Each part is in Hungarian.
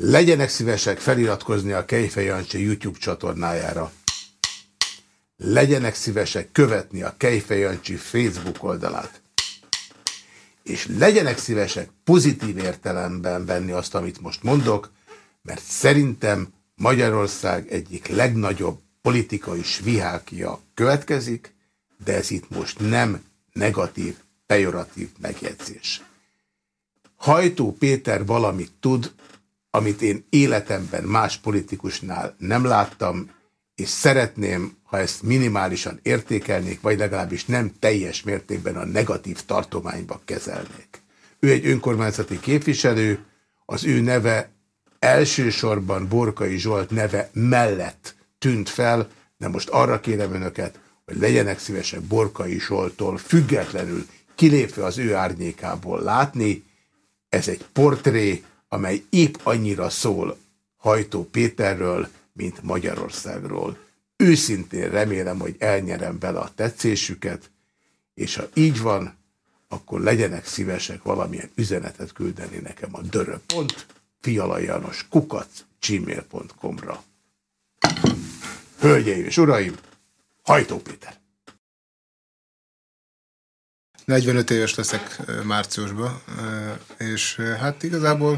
Legyenek szívesek feliratkozni a Kejfej Jancsi YouTube csatornájára. Legyenek szívesek követni a Kejfej Jancsi Facebook oldalát. És legyenek szívesek pozitív értelemben venni azt, amit most mondok, mert szerintem Magyarország egyik legnagyobb politikai svihákia következik, de ez itt most nem negatív, pejoratív megjegyzés. Hajtó Péter valamit tud, amit én életemben más politikusnál nem láttam, és szeretném, ha ezt minimálisan értékelnék, vagy legalábbis nem teljes mértékben a negatív tartományba kezelnék. Ő egy önkormányzati képviselő, az ő neve elsősorban Borkai Zsolt neve mellett tűnt fel, de most arra kérem önöket, hogy legyenek szívesek Borkai Zsoltól függetlenül kilépve az ő árnyékából látni. Ez egy portré, amely épp annyira szól Hajtó Péterről, mint Magyarországról. Őszintén remélem, hogy elnyerem vele a tetszésüket, és ha így van, akkor legyenek szívesek valamilyen üzenetet küldeni nekem a dörö.pont fialajanos kukac gmail.com-ra. Hölgyeim és uraim, Hajtó Péter! 45 éves leszek márciusban, és hát igazából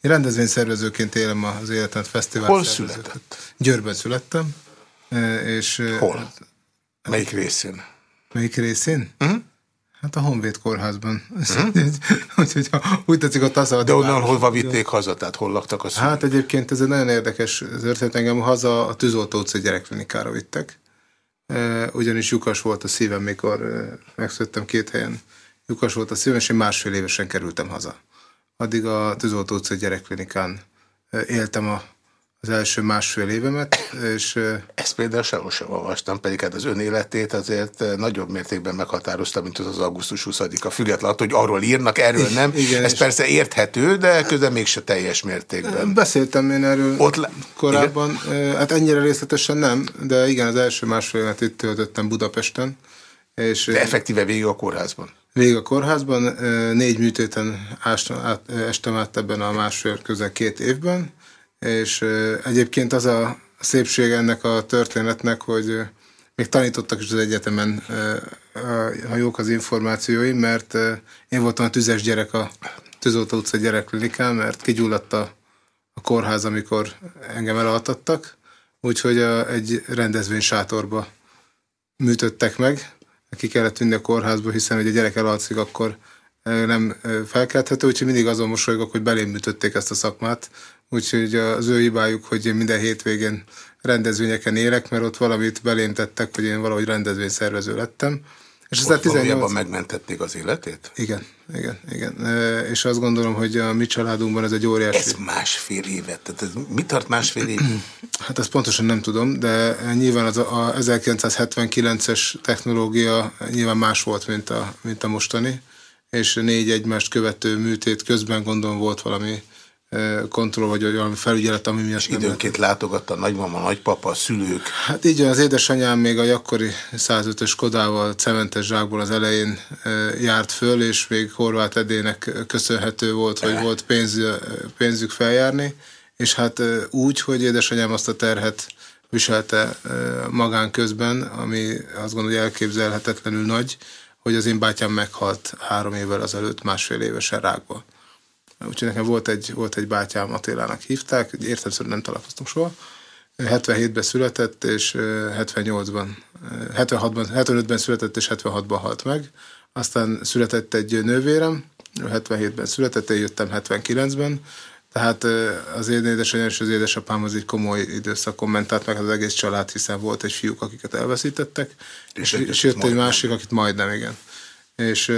én rendezvényszervezőként élem az életet, fesztivál Hol született? Győrben születtem. És, Hol? Melyik részén? Melyik részén? Uh mhm. -huh. Hát a Honvéd kórházban. Uh-huh. Úgyhogy úgy tetszik a taszal. De onnan hova vitték haza? Tehát hol laktak a szülők? Hát egyébként ez egy nagyon érdekes történet. Engem haza a Tűzoltó utca gyerekklinikára vittek. Ugyanis lyukas volt a szívem, mikor megszülettem két helyen. Lyukas volt a szívem, és én másfél évesen kerültem haza. Addig a Tűzoltó utca gyerekklinikán éltem a az első másfél évemet, és... Ezt például sehol sem olvastam, pedig hát az ön életét azért nagyobb mértékben meghatározta, mint az, az augusztus 20-a, függetlenül, hogy arról írnak, erről nem. Igen, Ez persze érthető, de közben mégse teljes mértékben. Beszéltem én erről Ott le... korábban, igen? hát ennyire részletesen nem, de igen, az első másfél évet itt töltöttem Budapesten. És de effektíve végig a kórházban? Végig a kórházban, négy műtéten estem át ebben a másfél közel két évben, és egyébként az a szépség ennek a történetnek, hogy még tanítottak is az egyetemen, ha jók az információim, mert én voltam a tüzes gyerek a Tűzoltó utca gyerekklinikán, mert kigyulladt a, a kórház, amikor engem elaltattak, úgyhogy a, egy rendezvény sátorba műtöttek meg, ki kellett vinni a kórházba, hiszen hogy a gyerek elalszik, akkor nem felkelthető, úgyhogy mindig azon mosolygok, hogy belém műtötték ezt a szakmát, úgyhogy az ő hibájuk, hogy én minden hétvégén rendezvényeken élek, mert ott valamit belém tettek, hogy én valahogy rendezvényszervező lettem. És aztán 18... megmentették az életét? Igen, igen, igen. És azt gondolom, hogy a mi családunkban ez egy óriási... Ez másfél évet? Tehát ez mi tart másfél év? Hát ezt pontosan nem tudom, de nyilván az a 1979-es technológia nyilván más volt, mint a, mint a mostani, és négy egymást követő műtét közben gondolom volt valami kontroll, vagy olyan felügyelet, ami miatt... Időnként látogatta a nagymama, nagypapa, a szülők? Hát így az édesanyám még a jakkori 105-ös Kodával, cementes zsákból az elején járt föl, és még Horváth Edének köszönhető volt, hogy volt pénz, pénzük feljárni, és hát úgy, hogy édesanyám azt a terhet viselte magán közben, ami azt gondolom, hogy elképzelhetetlenül nagy, hogy az én bátyám meghalt három évvel azelőtt, másfél évesen rákba. Úgyhogy nekem volt egy, volt egy bátyám, Attilának hívták, értelmszerűen nem találkoztunk soha. 77-ben született, és 78-ban, 76-ban, 75-ben született, és 76-ban halt meg. Aztán született egy nővérem, 77-ben született, én jöttem 79-ben, tehát az én édesanyám és az édesapám az egy komoly időszakon ment át meg az egész család, hiszen volt egy fiúk, akiket elveszítettek, és, és jött egy másik, akit majdnem, igen. És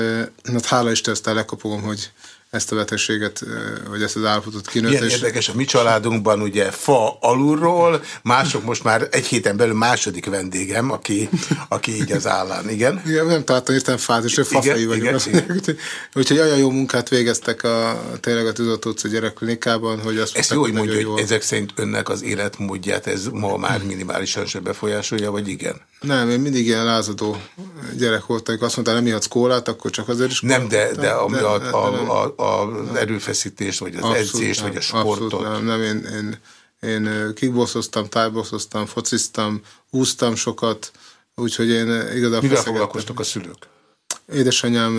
hát hála Isten, aztán lekopogom, hogy ezt a betegséget, vagy ezt az állapotot kinőtt. Milyen és... érdekes, a mi családunkban ugye fa alulról, mások most már egy héten belül második vendégem, aki, aki így az állán, igen? Igen, nem találtam értem fát, és fafejű vagyok. Igen, igen. Úgyhogy olyan jó munkát végeztek a, tényleg a Tűzoltó utca gyerekklinikában, hogy azt Ez jó, hogy mondja, hogy ezek szerint önnek az életmódját ez ma már minimálisan se befolyásolja, vagy igen? Nem, én mindig ilyen lázadó gyerek voltam, amikor azt mondta, nem ihatsz kólát, akkor csak azért is Nem, de, de, ami de, a, a, a, a, az erőfeszítés, vagy az abszolút edzés, nem, vagy a sportot. Abszolút nem, nem én, én, én kickboxoztam, tájboxoztam, fociztam, úsztam sokat, úgyhogy én igazából... Mivel foglalkoztak a szülők? Édesanyám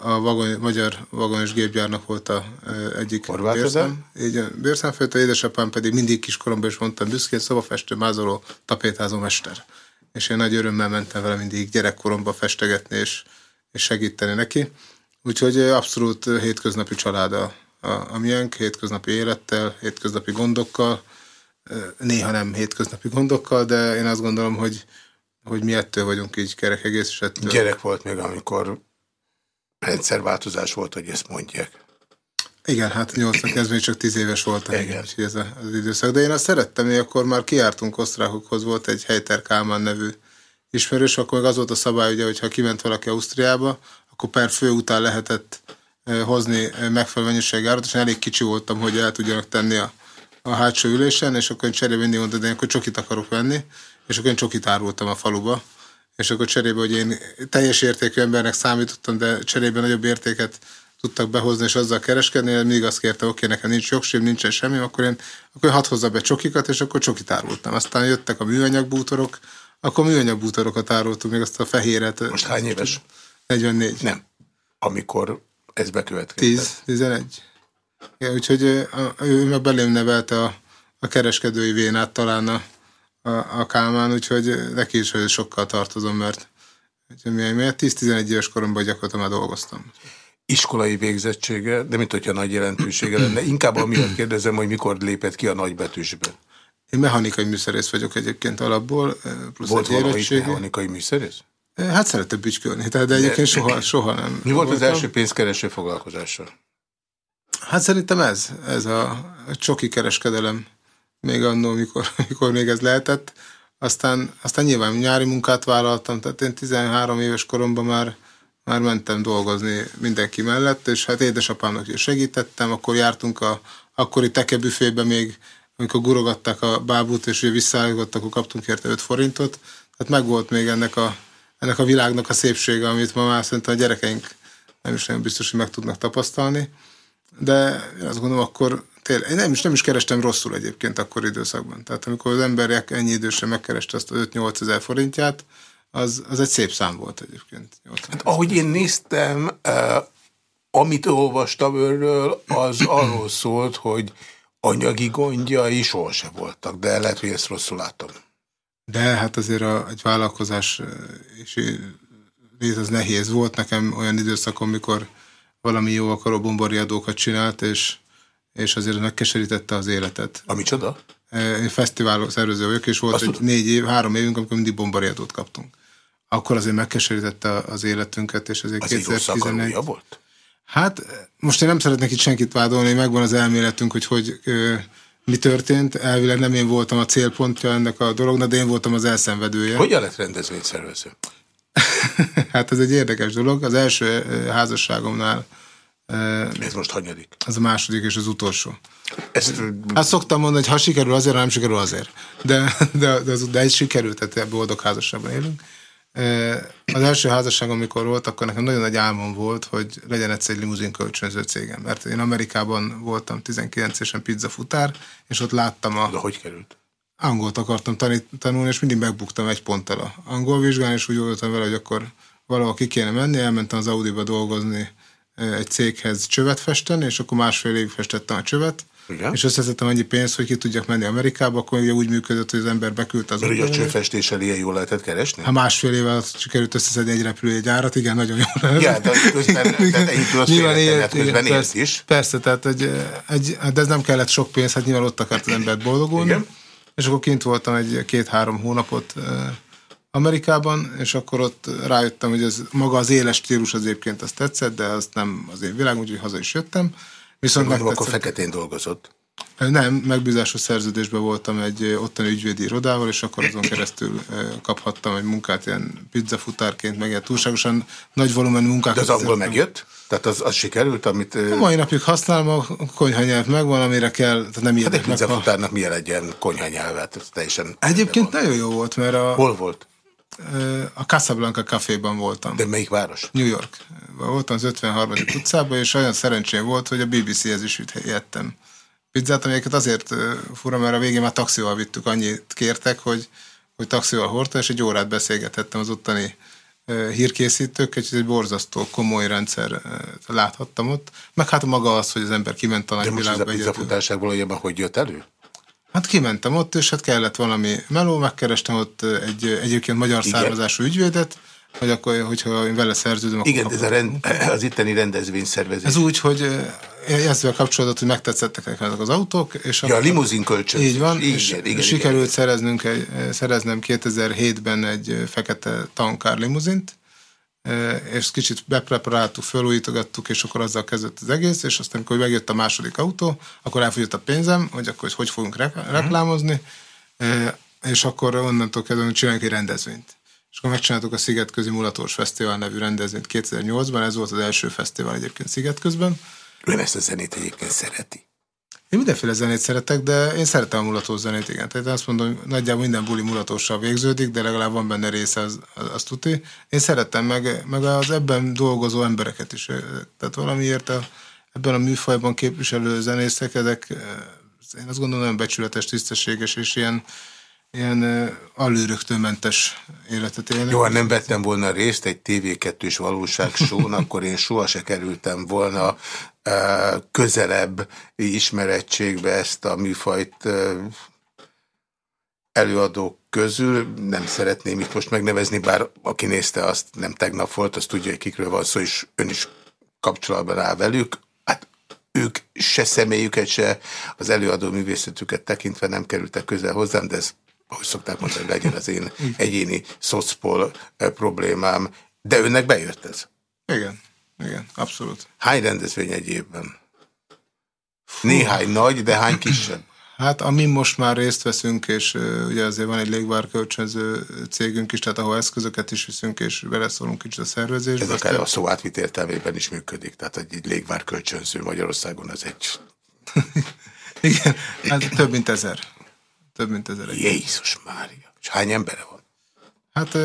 a vagon, magyar vagon és gépgyárnak volt a egyik bérszám. Így bérszámfőtő, édesapám pedig mindig kiskoromban is mondtam büszkén, szobafestő, mázoló, tapétázó mester. És én nagy örömmel mentem vele mindig gyerekkoromban festegetni és, és segíteni neki. Úgyhogy abszolút hétköznapi család a, a, a miénk, hétköznapi élettel, hétköznapi gondokkal, néha nem hétköznapi gondokkal, de én azt gondolom, hogy hogy mi ettől vagyunk így kerek egész, és. Gyerek volt még, amikor rendszerváltozás volt, hogy ezt mondják. Igen, hát 80 kezdve csak 10 éves voltam, igen. igen ez az időszak. De én azt szerettem, hogy akkor már kiártunk osztrákokhoz, volt egy Helyter Kálmán nevű ismerős, akkor meg az volt a szabály, ugye, hogy ha kiment valaki Ausztriába, akkor per fő után lehetett hozni megfelelő mennyiségű árat, és elég kicsi voltam, hogy el tudjanak tenni a, a hátsó ülésen, és akkor én cserébe mindig mondtam, hogy én akkor csokit akarok venni, és akkor én csokit árultam a faluba, és akkor cserébe, hogy én teljes értékű embernek számítottam, de cserébe nagyobb értéket tudtak behozni, és azzal kereskedni, hogy mindig azt kérte, oké, nekem nincs jogsim, nincsen semmi, akkor én, akkor hadd hozza be csokikat, és akkor csokit árultam. Aztán jöttek a műanyagbútorok, akkor műanyagbútorokat árultunk, még azt a fehéret. Most hány éves? 44. Nem. Amikor ez bekövetkezett. 10, 11. Ja, úgyhogy ő meg belém nevelte a, a kereskedői vénát talán a, a, a Kálmán, úgyhogy neki is sokkal tartozom, mert miért 10-11 éves koromban gyakorlatilag már dolgoztam. Iskolai végzettsége, de mint hogyha nagy jelentősége lenne. Inkább amiatt kérdezem, hogy mikor lépett ki a nagybetűsbe. Én mechanikai műszerész vagyok egyébként alapból, plusz Volt egy mechanikai műszerész? Hát szeretett bütykölni, de, de egyébként soha, soha nem. Mi volt voltam. az első pénzkereső foglalkozása? Hát szerintem ez, ez a, csoki kereskedelem még annól, mikor, mikor még ez lehetett. Aztán, aztán nyilván nyári munkát vállaltam, tehát én 13 éves koromban már, már mentem dolgozni mindenki mellett, és hát édesapámnak is segítettem, akkor jártunk a akkori tekebüfébe még, amikor gurogatták a bábút, és ugye visszaállítottak, akkor kaptunk érte 5 forintot. Tehát megvolt még ennek a, ennek a világnak a szépsége, amit ma már szerintem a gyerekeink nem is nagyon biztos, hogy meg tudnak tapasztalni. De én azt gondolom, akkor tényleg, én nem is, nem is kerestem rosszul egyébként akkor időszakban. Tehát amikor az emberek ennyi idősen megkereste azt az 5-8 ezer forintját, az, az egy szép szám volt egyébként. Hát, ahogy én néztem, eh, amit olvastam őről, az arról szólt, hogy anyagi gondjai sohasem voltak, de lehet, hogy ezt rosszul látom. De hát azért a, egy vállalkozás és nézd, az nehéz volt. Nekem olyan időszakon, mikor valami jó akaró bombariadókat csinált, és és azért megkeserítette az életet. A micsoda? Én fesztivál szervező vagyok, és volt Azt egy négy év, három évünk, amikor mindig bombariadót kaptunk. Akkor azért megkeserítette az életünket, és azért az 2011... volt? Hát most én nem szeretnék itt senkit vádolni, megvan az elméletünk, hogy hogy ö, mi történt. Elvileg nem én voltam a célpontja ennek a dolognak, de én voltam az elszenvedője. Hogyan lett rendezvényszervező? hát ez egy érdekes dolog. Az első házasságomnál ez most hanyadik? Ez a második és az utolsó. Ezt... Hát szoktam mondani, hogy ha sikerül azért, ha nem sikerül azért. De, de, de, de ez sikerült, tehát boldog házasságban élünk. Az első házasság, amikor volt, akkor nekem nagyon nagy álmom volt, hogy legyen egyszer egy limuzin kölcsönző cégem. Mert én Amerikában voltam 19 évesen pizza futár, és ott láttam a... De hogy került? Angolt akartam tanulni, és mindig megbuktam egy ponttal a angol vizsgán, és úgy voltam vele, hogy akkor valahol ki kéne menni, elmentem az Audi-ba dolgozni egy céghez csövet festeni, és akkor másfél évig festettem a csövet, igen. és összeszedtem annyi pénzt, hogy ki tudjak menni Amerikába, akkor ugye úgy működött, hogy az ember beküldte az Mert ugye a csőfestéssel ilyen jól lehetett keresni? Ha másfél évvel sikerült összeszedni egy repülőjegyárat, igen, nagyon jól lehet. Igen, de közben, tehát tudod nyilván élt, közben igen, is. Persze, tehát egy, egy, de ez nem kellett sok pénz, hát nyilván ott akart az embert boldogulni. Igen. És akkor kint voltam egy két-három hónapot Amerikában, és akkor ott rájöttem, hogy ez maga az éles stílus az egyébként azt tetszett, de azt nem az én világ, úgyhogy haza is jöttem. Viszont meg akkor feketén dolgozott? Nem, megbízásos szerződésben voltam egy ottani ügyvédi irodával, és akkor azon keresztül kaphattam egy munkát ilyen pizzafutárként, meg ilyen túlságosan nagy volumenű munkát. De az angol megjött? Tehát az, az sikerült, amit... A mai napig használom, a konyhanyelv megvan, amire kell, tehát nem hát egy pizzafutárnak ha... milyen egy ilyen konyhanyelvet? Teljesen... Egyébként nagyon jó volt, mert a... Hol volt? A Casablanca caféban voltam. De melyik város? New York. Voltam az 53. utcában, és olyan szerencsém volt, hogy a BBC-hez is jöttem pizzát, amiket azért fura, mert a végén már taxival vittük, annyit kértek, hogy, hogy taxival hordta, és egy órát beszélgethettem az ottani hírkészítők, és egy borzasztó komoly rendszer láthattam ott. Meg hát maga az, hogy az ember kiment a nagyvilágba. De most ez a pizzafutásság valójában hogy jött elő? Hát kimentem ott, és hát kellett valami meló, megkerestem ott egy egyébként magyar Igen. származású ügyvédet, hogy akkor, hogyha én vele szerződöm, akkor Igen, ez a rend, az itteni rendezvényszervezés. Ez úgy, hogy ezzel kapcsolatot, hogy megtetszettek ezek az autók. És ja, a limuzin kölcsön. Így van, igen, és igen, sikerült igen. Szereznünk egy, szereznem 2007-ben egy fekete tankár limuzint, és kicsit bepreparáltuk, felújítogattuk, és akkor azzal kezdett az egész, és aztán, amikor megjött a második autó, akkor elfogyott a pénzem, hogy akkor hogy fogunk reklámozni, és akkor onnantól kezdve csináljuk egy rendezvényt. És akkor megcsináltuk a Szigetközi Mulatós Fesztivál nevű rendezvényt 2008-ban, ez volt az első fesztivál egyébként Szigetközben. Ön ezt a zenét egyébként szereti? Én mindenféle zenét szeretek, de én szeretem a mulatós zenét, igen. Tehát azt mondom, hogy nagyjából minden buli mulatóssal végződik, de legalább van benne része, az, az, az tuti. Én szeretem meg, meg az ebben dolgozó embereket is. Tehát valamiért a, ebben a műfajban képviselő zenészek, ezek én azt gondolom, nagyon becsületes, tisztességes és ilyen, ilyen alőröktől mentes életet élnek. Jó, ha nem vettem volna részt egy TV2-s valóságsón, akkor én soha se kerültem volna közelebb ismerettségbe ezt a műfajt előadók közül. Nem szeretném itt most megnevezni, bár aki nézte azt nem tegnap volt, azt tudja, hogy kikről van szó, és ön is kapcsolatban áll velük. Hát ők se személyüket, se az előadó művészetüket tekintve nem kerültek közel hozzám, de ez, ahogy szokták mondani, legyen az én egyéni szocpol problémám. De önnek bejött ez? Igen. Igen, abszolút. Hány rendezvény egy évben? Fú. Néhány nagy, de hány kisebb? Hát amin most már részt veszünk, és uh, ugye azért van egy légvárkölcsönző cégünk is, tehát ahol eszközöket is viszünk, és beleszólunk kicsit a szervezésbe. Ez akár a szó átvit értelmében is működik, tehát egy légvárkölcsönző Magyarországon az egy... Igen, hát több mint ezer. Több mint ezer. Jézus Mária. És hány embere van? Hát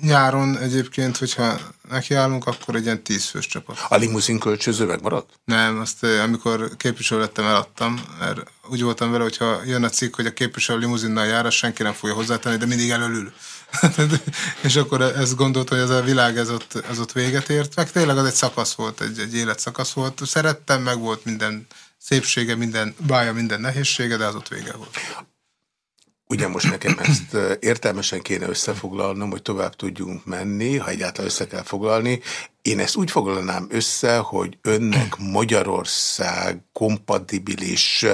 nyáron egyébként, hogyha nekiállunk, akkor egy ilyen tízfős csapat. A limuzin kölcsöző megmaradt? Nem, azt amikor képviselő lettem, eladtam, mert úgy voltam vele, hogyha jön a cikk, hogy a képviselő limuzinnal jár, azt senki nem fogja hozzátenni, de mindig elölül. és akkor ezt gondolt, hogy ez a világ ez ott, ez ott véget ért. Meg tényleg az egy szakasz volt, egy, egy életszakasz volt. Szerettem, meg volt minden szépsége, minden bája, minden nehézsége, de az ott vége volt. Ugye most nekem ezt értelmesen kéne összefoglalnom, hogy tovább tudjunk menni, ha egyáltalán össze kell foglalni. Én ezt úgy foglalnám össze, hogy önnek Magyarország kompatibilis,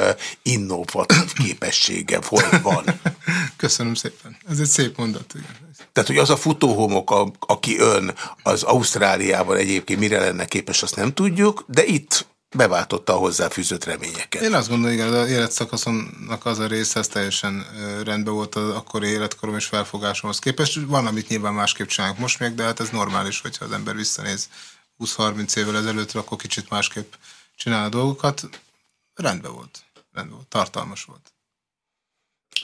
innovatív képessége hol van. Köszönöm szépen. Ez egy szép mondat. Tehát, hogy az a futóhomok, a, aki ön az Ausztráliában egyébként mire lenne képes, azt nem tudjuk, de itt beváltotta a hozzáfűzött reményeket. Én azt gondolom, hogy az életszakaszomnak az a része, ez teljesen rendben volt az akkori életkorom és felfogásomhoz képest. Van, amit nyilván másképp csinálunk most még, de hát ez normális, hogyha az ember visszanéz 20-30 évvel ezelőttre, akkor kicsit másképp csinál a dolgokat. Rendben volt. Rendben volt. Tartalmas volt.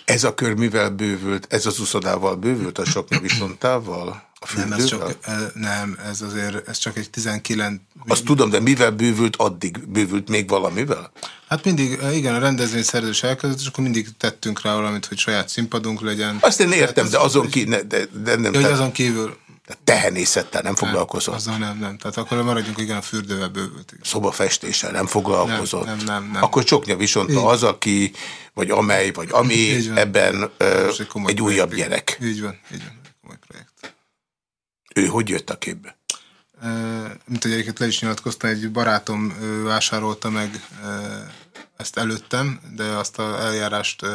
Ez a kör mivel bővült? Ez az uszodával bővült a sok viszonttával? Nem, ez csak, nem, ez azért, ez csak egy 19... Azt tudom, de mivel bűvült addig? Bűvült még valamivel? Hát mindig, igen, a rendezvény szerzős elkezdett, és akkor mindig tettünk rá valamit, hogy saját színpadunk legyen. Azt én értem, de azon kívül... De, de nem, ja, azon kívül... Tehenészettel nem foglalkozott? Azzal nem, nem. Tehát akkor maradjunk, igen, a fürdővel bővült. Szobafestéssel nem foglalkozott? Nem, nem, nem. nem. Akkor csoknya viszont az, aki, vagy amely, vagy ami ebben ö, egy, egy újabb gyerek. Így van, így van. Ő hogy jött a képbe? Mint hogy egyébként le is nyilatkoztam, egy barátom vásárolta meg ezt előttem, de azt az eljárást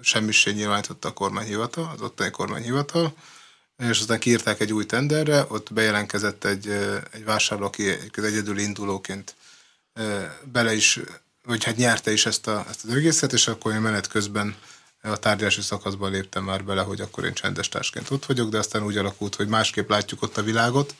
semmisé nyilvánította a kormányhivatal, az ottani kormányhivatal, és aztán kiírták egy új tenderre, ott bejelentkezett egy, egy vásárló, aki egyedül indulóként bele is, vagy hát nyerte is ezt, a, ezt az egészet, és akkor én menet közben a tárgyalási szakaszban léptem már bele, hogy akkor én csendes társként ott vagyok, de aztán úgy alakult, hogy másképp látjuk ott a világot,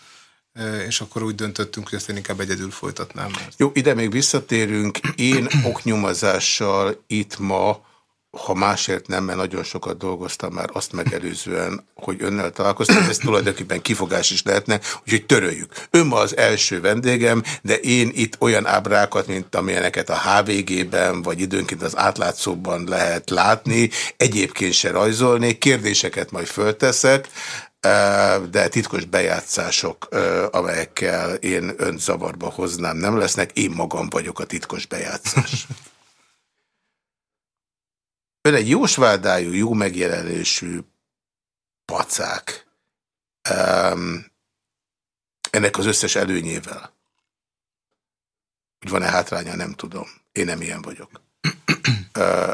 e, és akkor úgy döntöttünk, hogy ezt én inkább egyedül folytatnám. Mert... Jó, ide még visszatérünk. Én oknyomozással itt ma ha másért nem, mert nagyon sokat dolgoztam már azt megelőzően, hogy önnel találkoztam, ez tulajdonképpen kifogás is lehetne, úgyhogy töröljük. Ön ma az első vendégem, de én itt olyan ábrákat, mint amilyeneket a HVG-ben, vagy időnként az átlátszóban lehet látni, egyébként se rajzolni, kérdéseket majd fölteszek, de titkos bejátszások, amelyekkel én önt zavarba hoznám, nem lesznek. Én magam vagyok a titkos bejátszás. Ön egy jósvádájú, jó megjelenésű pacák. Um, ennek az összes előnyével. Úgy van-e hátránya, nem tudom. Én nem ilyen vagyok. Uh,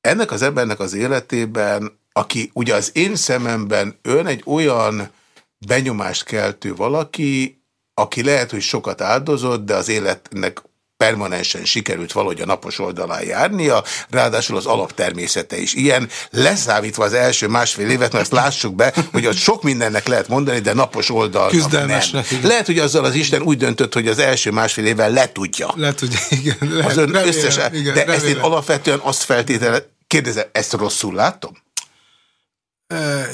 ennek az embernek az életében, aki ugye az én szememben ön egy olyan benyomást keltő valaki, aki lehet, hogy sokat áldozott, de az életnek permanensen sikerült valahogy a napos oldalán járnia, ráadásul az alaptermészete is ilyen, leszámítva az első másfél évet, mert azt lássuk be, hogy ott sok mindennek lehet mondani, de napos oldal nem. Lehet, hogy azzal az Isten úgy döntött, hogy az első másfél évvel letudja. Letudja, igen. Lehet, az ön remélem, összes, igen, de remélem. ezt én alapvetően azt feltétele, kérdezem, ezt rosszul látom?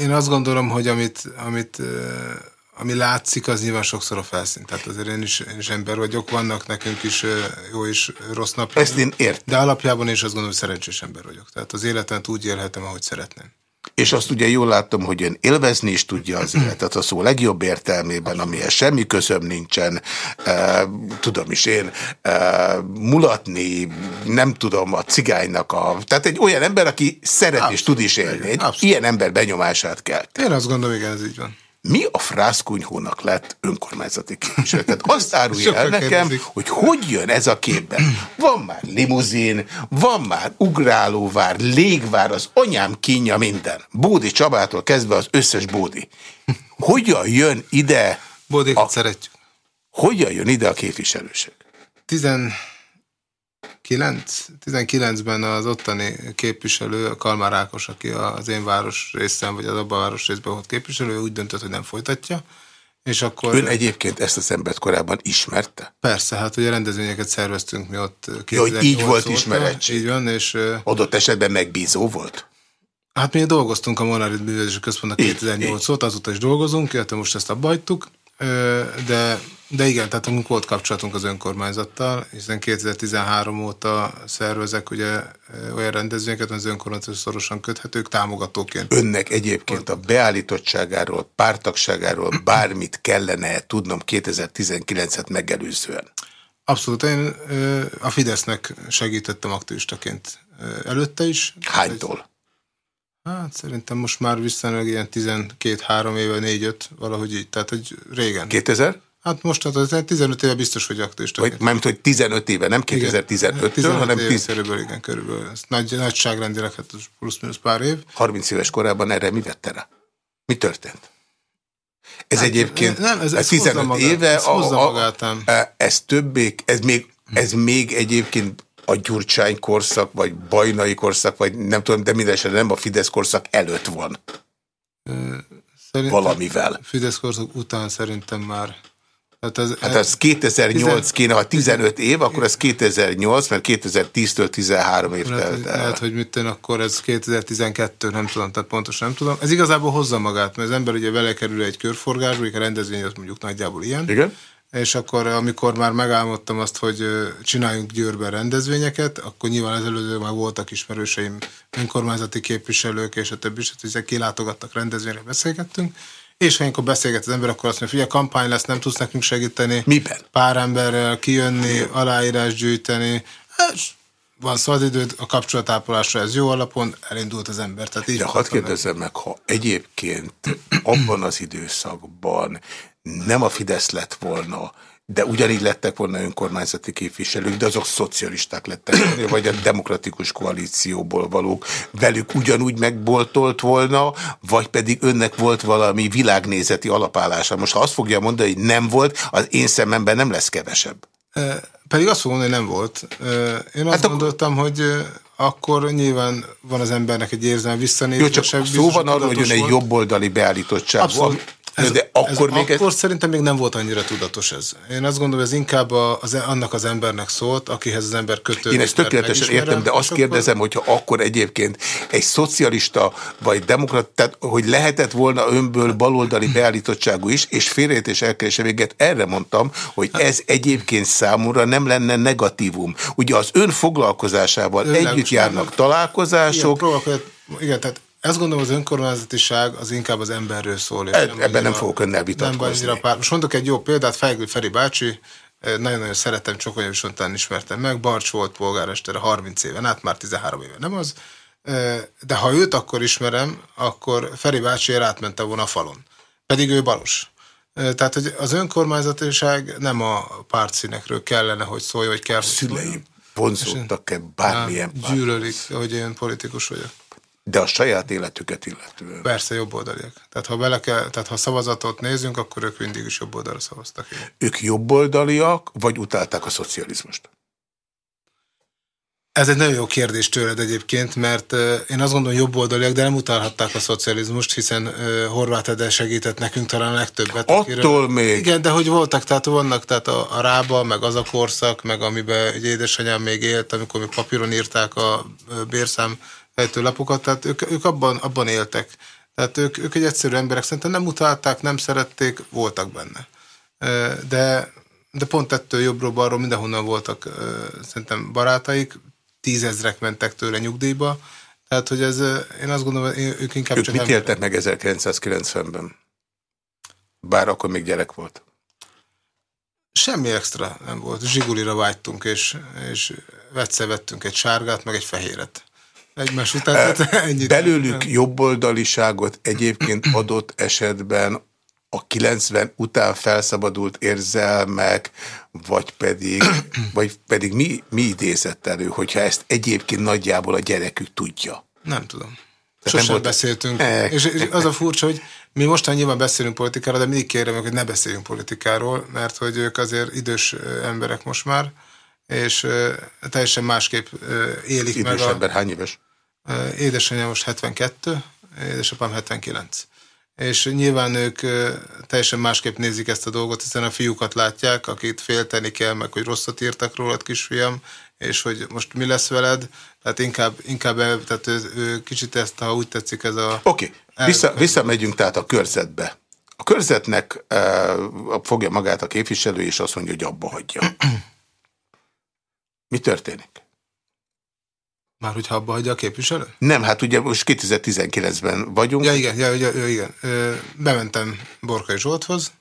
Én azt gondolom, hogy amit, amit ami látszik, az nyilván sokszor a felszín. Tehát azért én is, én is ember vagyok, vannak nekünk is jó és rossz napja. Ezt én ért. De alapjában én is azt gondolom, hogy szerencsés ember vagyok. Tehát az életet úgy élhetem, ahogy szeretném. És azt ugye jól látom, hogy ön élvezni is tudja az életet a szó legjobb értelmében, amihez semmi közöm nincsen, e, tudom is én, e, mulatni, nem tudom, a cigánynak a... Tehát egy olyan ember, aki szeret Abszolút, és tud is élni. Egy ilyen ember benyomását kell. Én azt gondolom, igen, ez így van mi a frászkunyhónak lett önkormányzati képviselő? Tehát azt árulja el nekem, kérdezik. hogy hogy jön ez a képben. Van már limuzin, van már ugrálóvár, légvár, az anyám kínja minden. Bódi Csabától kezdve az összes Bódi. Hogyan jön ide... Bódikat a, szeretjük. Hogyan jön ide a képviselőség? Tizen... 19-ben az ottani képviselő, Kalmár Ákos, aki az én város részem, vagy az abban a város részben volt képviselő, úgy döntött, hogy nem folytatja. És akkor... Ön egyébként ezt a szembet korábban ismerte? Persze, hát ugye rendezvényeket szerveztünk mi ott. Jó, hogy így volt ismeretség. Így van, és... Adott esetben megbízó volt? Hát mi dolgoztunk a Monárid Művelési Központnak 2008 óta, azóta is dolgozunk, illetve most ezt abba hagytuk, de de igen, tehát amikor volt kapcsolatunk az önkormányzattal, hiszen 2013 óta szervezek ugye olyan rendezvényeket, az önkormányzat szorosan köthetők támogatóként. Önnek egyébként a beállítottságáról, pártagságáról bármit kellene tudnom 2019-et megelőzően? Abszolút, én a Fidesznek segítettem aktivistaként előtte is. Hánytól? Hát szerintem most már visszanek ilyen 12-3 éve, 4-5, valahogy így, tehát hogy régen. 2000? Hát most hát 15 éve biztos, hogy aktivista. Vagy, mármint, hogy 15 éve, nem 2015-től, hanem 10... Körülbelül, igen, körülbelül. Ez nagy, nagyságrendileg, hát plusz-minusz pár év. 30 éves korában erre mi vette rá? Mi történt? Ez hát, egyébként nem, ez, ez 15 magát, éve, ez, a, a, a, ez többé, ez még, ez még egyébként a Gyurcsány korszak, vagy Bajnai korszak, vagy nem tudom, de mindesetre nem a Fidesz korszak előtt van. Szerintem Valamivel. Fidesz korszak után szerintem már Hát ez, hát ez 2008 10... kéne, ha 15 év, akkor ez 2008, mert 2010-től 13 év lehet, telt el. Lehet, hogy mit tenni, akkor ez 2012, nem tudom, tehát pontosan nem tudom. Ez igazából hozza magát, mert az ember ugye vele kerül egy körforgásba, a rendezvény az mondjuk nagyjából ilyen. Igen. És akkor, amikor már megálmodtam azt, hogy csináljunk Győrben rendezvényeket, akkor nyilván ezelőtt már voltak ismerőseim, önkormányzati képviselők, és a többi, és kilátogattak rendezvényre, beszélgettünk, és ha ilyenkor beszélget az ember, akkor azt mondja, hogy a kampány lesz, nem tudsz nekünk segíteni. Miben? Pár emberrel kijönni, aláírás gyűjteni. És van időd, a kapcsolatápolásra ez jó alapon, elindult az ember. Tehát így De hadd kérdezzem meg, ha egyébként abban az időszakban nem a Fidesz lett volna, de ugyanígy lettek volna önkormányzati képviselők, de azok szocialisták lettek, vagy a demokratikus koalícióból valók, velük ugyanúgy megboltolt volna, vagy pedig önnek volt valami világnézeti alapállása. Most ha azt fogja mondani, hogy nem volt, az én szememben nem lesz kevesebb. Pedig azt fogom hogy nem volt. Én azt hát gondoltam, hogy akkor nyilván van az embernek egy érzelme visszanézni. Jó, csak szó van arról, hogy ön egy jobboldali beállítottság. Abszolút. Ez, de akkor ez még akkor ez... szerintem még nem volt annyira tudatos ez. Én azt gondolom, ez inkább a, az, annak az embernek szólt, akihez az ember kötődik. Én ezt tökéletesen értem, de azt kérdezem, hogyha akkor egyébként egy szocialista vagy demokrat, tehát hogy lehetett volna önből baloldali beállítottságú is, és félreértés elkerése véget erre mondtam, hogy ez egyébként számomra nem lenne negatívum. Ugye az ön foglalkozásával együtt járnak találkozások. Igen, igen, tehát ezt gondolom, az önkormányzatiság az inkább az emberről szól. E, nem ebben nem fogok önnel vitatkozni. Nem pár. Most mondok egy jó példát, Fejgő Feri bácsi, eh, nagyon-nagyon szeretem, Csokonyi Visontán ismertem meg, Barcs volt polgármester 30 éven át, már 13 éve nem az, eh, de ha őt akkor ismerem, akkor Feri bácsi átmente volna a falon. Pedig ő balos. Eh, tehát, hogy az önkormányzatiság nem a pártszínekről kellene, hogy szóljon, hogy kell. Szüleim vonzódtak-e bármilyen? Gyűlölik, hogy én politikus vagyok. De a saját életüket illetően. Persze jobboldaliak. Tehát ha, bele kell, tehát ha szavazatot nézünk, akkor ők mindig is jobboldalra szavaztak. Én. Ők jobboldaliak, vagy utálták a szocializmust? Ez egy nagyon jó kérdés tőled egyébként, mert én azt gondolom jobboldaliak, de nem utálhatták a szocializmust, hiszen Horváth Ede segített nekünk talán a legtöbbet. Attól akiről, még. Igen, de hogy voltak, tehát vannak, tehát a, a Rába, meg az a korszak, meg amiben egy édesanyám még élt, amikor még papíron írták a bérszám lapokat, tehát ők, ők abban, abban éltek. Tehát ők, ők egy egyszerű emberek, szerintem nem utálták, nem szerették, voltak benne. De, de pont ettől jobbról-balról mindenhonnan voltak szerintem barátaik, tízezrek mentek tőle nyugdíjba, tehát, hogy ez, én azt gondolom, ők inkább ők csak... mit emberek. éltek meg 1990-ben? Bár akkor még gyerek volt. Semmi extra nem volt. Zsigulira vágytunk, és, és vetszer vettünk egy sárgát, meg egy fehéret egymás után. ennyit. Belőlük jobboldaliságot egyébként adott esetben a 90 után felszabadult érzelmek, vagy pedig, vagy pedig mi, mi idézett elő, hogyha ezt egyébként nagyjából a gyerekük tudja? Nem tudom. Sosem volt... beszéltünk. E és, és az a furcsa, hogy mi mostan nyilván beszélünk politikáról, de mindig kérem, hogy ne beszéljünk politikáról, mert hogy ők azért idős emberek most már, és teljesen másképp élik idős meg. Idős ember hány éves? Édesanyám most 72, édesapám 79. És nyilván ők teljesen másképp nézik ezt a dolgot, hiszen a fiúkat látják, akit félteni kell, meg hogy rosszat írtak rólad, kisfiam, és hogy most mi lesz veled, tehát inkább, inkább el, tehát ő, ő kicsit ezt, ha úgy tetszik, ez a... Oké, okay. Vissza, visszamegyünk tehát a körzetbe. A körzetnek e, fogja magát a képviselő, és azt mondja, hogy abba hagyja. Mi történik? Már hogy abba hagyja a képviselő? Nem, hát ugye most 2019-ben vagyunk. Ja, igen, ja, ja, igen. Bementem Borkai Zsolthoz,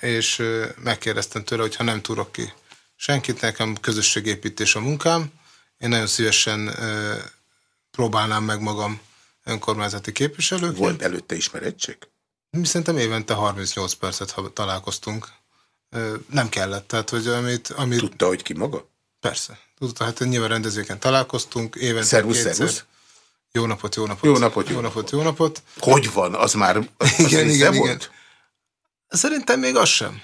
és megkérdeztem tőle, hogy ha nem tudok ki senkit, nekem közösségépítés a munkám, én nagyon szívesen próbálnám meg magam önkormányzati képviselőként. Volt előtte ismerettség? Mi szerintem évente 38 percet találkoztunk. Nem kellett, tehát hogy amit... amit... Tudta, hogy ki maga? Persze. Tudta, hát nyilván rendezőken találkoztunk, évente szervusz, szervusz. Jó napot, jó napot. Jó napot, jó, jó napot, jó napot. Hogy van? Az már az igen, igen, volt? igen. Szerintem még az sem.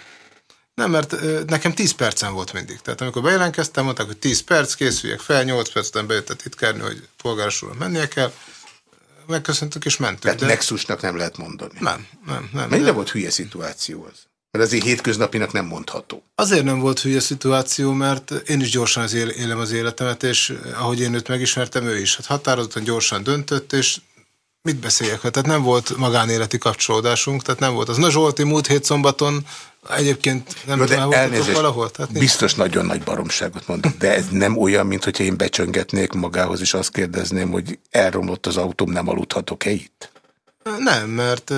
Nem, mert nekem 10 percen volt mindig. Tehát amikor bejelentkeztem, mondták, hogy 10 perc, készüljek fel, 8 perc után bejött a titkárnő, hogy polgáros úr mennie kell. Megköszöntük és mentünk. Tehát de... Nexusnak nem lehet mondani. Nem, nem, nem. Mennyire de... volt hülye szituáció az? Mert azért hétköznapinak nem mondható. Azért nem volt hülye szituáció, mert én is gyorsan az él, élem az életemet, és ahogy én őt megismertem, ő is. Hát határozottan gyorsan döntött, és mit beszéljek? Tehát nem volt magánéleti kapcsolódásunk, tehát nem volt az. Na Zsolti, múlt hét szombaton egyébként nem tudom, elnézést, valahol? Tehát biztos nagyon nagy baromságot mondok, de ez nem olyan, mint hogyha én becsöngetnék magához, és azt kérdezném, hogy elromlott az autóm, nem aludhatok-e itt? Nem, mert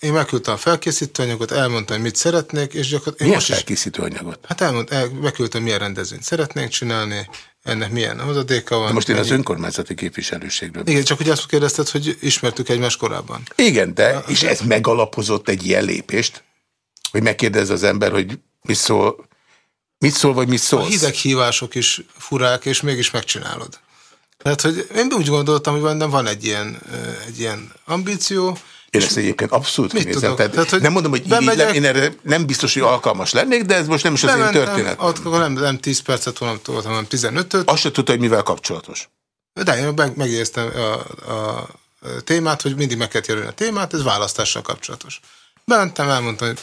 én megküldtem a felkészítő anyagot, elmondtam, hogy mit szeretnék, és gyakorlatilag... Milyen felkészítő anyagot? Hát elmond, el, megküldtem, milyen rendezvényt szeretnénk csinálni, ennek milyen hozadéka van. De most én az önkormányzati képviselőségről. Igen, csak hogy azt kérdezted, hogy ismertük egymást korábban. Igen, de, a, és ez megalapozott egy ilyen lépést, hogy megkérdez az ember, hogy mit szól, mit szól, vagy mit szólsz? A hideg hívások is furák, és mégis megcsinálod. Tehát, hogy én úgy gondoltam, hogy bennem van egy ilyen, egy ilyen ambíció, én ezt egyébként abszolút kinézem. Tehát, Tehát, hogy nem mondom, hogy így én erre nem biztos, hogy alkalmas lennék, de ez most nem is az én történet. Akkor nem, nem 10 percet volna, hanem 15-öt. Azt se tudta, hogy mivel kapcsolatos. De én meg, megéreztem a, a témát, hogy mindig meg kell jelölni a témát, ez választással kapcsolatos. Bementem, elmondtam, hogy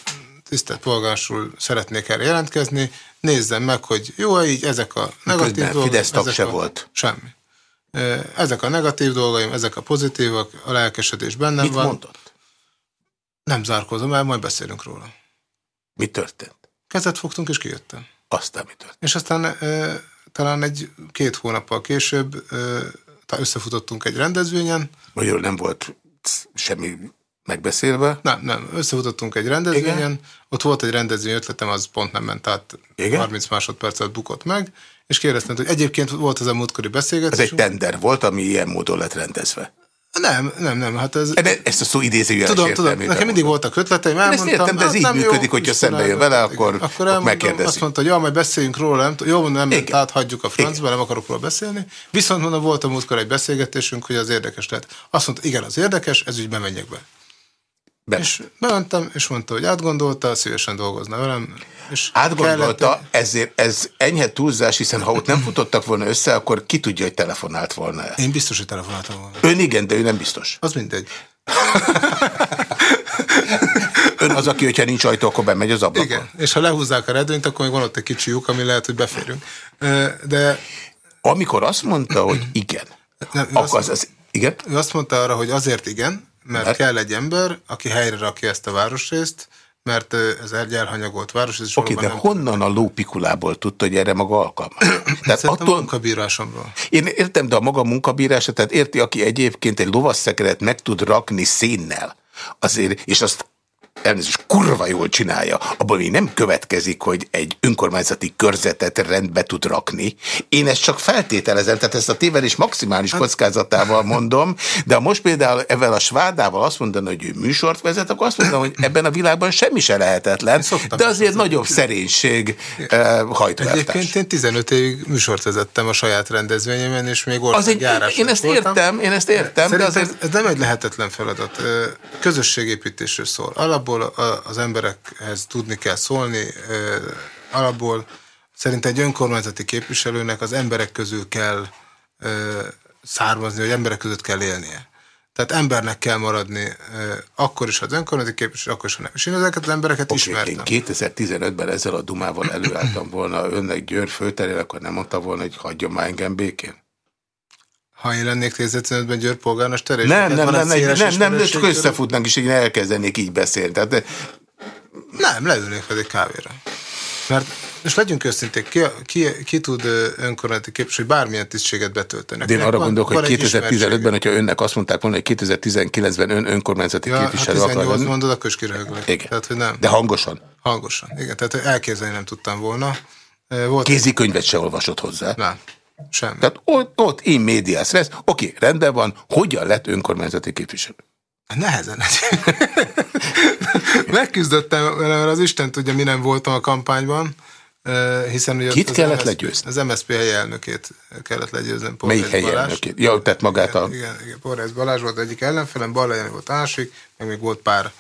tisztelt polgársul szeretnék erre jelentkezni, nézzem meg, hogy jó így, ezek a negatív dolgok. Fidesz tag se a, volt. Semmi. Ezek a negatív dolgaim, ezek a pozitívak, a lelkesedés bennem Mit van. mondott? Nem zárkozom el, majd beszélünk róla. Mi történt? Kezet fogtunk, és kijöttem. Aztán mi történt? És aztán e, talán egy két hónappal később e, összefutottunk egy rendezvényen. Magyarul nem volt semmi megbeszélve? Nem, nem. Összefutottunk egy rendezvényen. Igen? Ott volt egy rendezvény ötletem, az pont nem ment át. Igen? 30 másodpercet bukott meg. És kérdeztem, hogy egyébként volt az a múltkori beszélgetés. Ez egy tender volt, ami ilyen módon lett rendezve. Nem, nem, nem. Hát ez... De ezt a szó idézőjeles Tudom, tudom. Nekem mindig voltak ötleteim. Elmondtam, ezt értem, de ez hát, így nem működik, jó, hogyha szembe jön vele, akkor, akkor, megkérdezi. Azt mondta, hogy ja, majd beszéljünk róla, nem, jó, nem, nem tehát hagyjuk a francba, nem akarok róla beszélni. Viszont mondom, volt a múltkor egy beszélgetésünk, hogy az érdekes lehet. Azt mondta, igen, az érdekes, ez ügyben menjek be. Be. És bementem, és mondta, hogy átgondolta, szívesen dolgozna velem. És átgondolta, kellett... ezért ez enyhe túlzás, hiszen ha ott nem futottak volna össze, akkor ki tudja, hogy telefonált volna -e. Én biztos, hogy telefonáltam volna. Ön igen, de ő nem biztos. Az mindegy. Ön az, aki, hogyha nincs ajtó, akkor bemegy az ablakon. Igen, és ha lehúzzák a redőnyt, akkor még van ott egy kicsi lyuk, ami lehet, hogy beférünk. De... Amikor azt mondta, hogy igen, nem, akkor az, az, igen? Ő azt mondta arra, hogy azért igen, mert, mert kell egy ember, aki helyre rakja ezt a városrészt, mert ez egy elhanyagolt város. Oké, okay, de honnan a lópikulából tudta, hogy erre maga alkalmas? tehát attól... a munkabírásomról. Én értem, de a maga munkabírása, tehát érti, aki egyébként egy lovasszekeret meg tud rakni szénnel, azért, és azt elnézést, kurva jól csinálja, abban még nem következik, hogy egy önkormányzati körzetet rendbe tud rakni. Én ezt csak feltételezem, tehát ezt a tévedés maximális hát- kockázatával mondom, de most például ezzel a svádával azt mondaná, hogy ő műsort vezet, akkor azt mondom, hogy ebben a világban semmi se lehetetlen, de azért nagyobb szerénység uh, hajtóelvtárs. Egyébként én 15 évig műsort vezettem a saját rendezvényemen, és még volt egy Én ezt voltam. értem, én ezt értem. de azért... ez nem egy lehetetlen feladat. Közösségépítésről szól. Alapból alapból az emberekhez tudni kell szólni, alapból szerint egy önkormányzati képviselőnek az emberek közül kell származni, vagy emberek között kell élnie. Tehát embernek kell maradni, akkor is, ha az önkormányzati képviselő, akkor is, ha nem. És én ezeket az embereket okay, ismertem. Én 2015-ben ezzel a Dumával előálltam volna önnek Győr főterén, akkor nem mondta volna, hogy hagyjon már engem békén? Ha én lennék 2015-ben Győr polgármester, és nem, nem, nem, nem, nem, nem, de csak összefutnánk, és én elkezdenék így beszélni. Tehát, de... Nem, leülnék pedig kávéra. Mert, és legyünk őszinték, ki, ki, ki tud önkormányzati képviselő bármilyen tisztséget betölteni? De én arra gondolok, hogy 2015-ben, hogyha önnek azt mondták volna, hogy 2019-ben ön önkormányzati ja, képviselő akar lenni. Ha 18 mondod, akkor is kiröhöglök. Igen. Tehát, hogy nem. De hangosan? Hangosan, igen. Tehát elképzelni nem tudtam volna. Volt Kézikönyvet se olvasott hozzá? Nem. Semmi. Tehát ott, ott in medias res, oké, rendben van, hogyan lett önkormányzati képviselő? Nehezen. Megküzdöttem vele, mert az Isten tudja, mi nem voltam a kampányban. Hiszen ugye Kit kellett MSZP, legyőzni? Az MSZP helyi elnökét kellett legyőzni. Melyik helyi elnökét? Ja, tehát magát a... Igen, igen Porrész Balázs volt egyik ellenfelem, Ballajani volt másik, meg még volt pár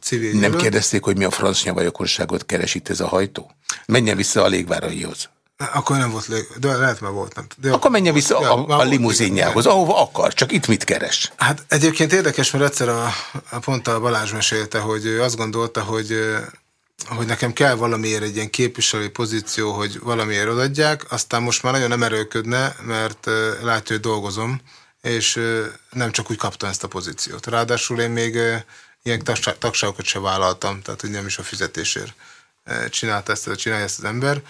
civil Nem jelölt. kérdezték, hogy mi a francia nyavajakonságot keres itt ez a hajtó? Menjen vissza a légváraihoz. Akkor nem volt lég, de lehet, mert volt. Nem. De akkor menjen vissza ja, a, a limuzinjához, ahova akar, csak itt mit keres? Hát egyébként érdekes, mert egyszer a, a pont a Balázs mesélte, hogy ő azt gondolta, hogy hogy nekem kell valamiért egy ilyen képviselői pozíció, hogy valamiért odaadják, aztán most már nagyon nem erőködne, mert látja, hogy dolgozom, és nem csak úgy kaptam ezt a pozíciót. Ráadásul én még ilyen tagságokat sem vállaltam, tehát hogy nem is a fizetésért csinálta ezt, csinálja ezt az ember.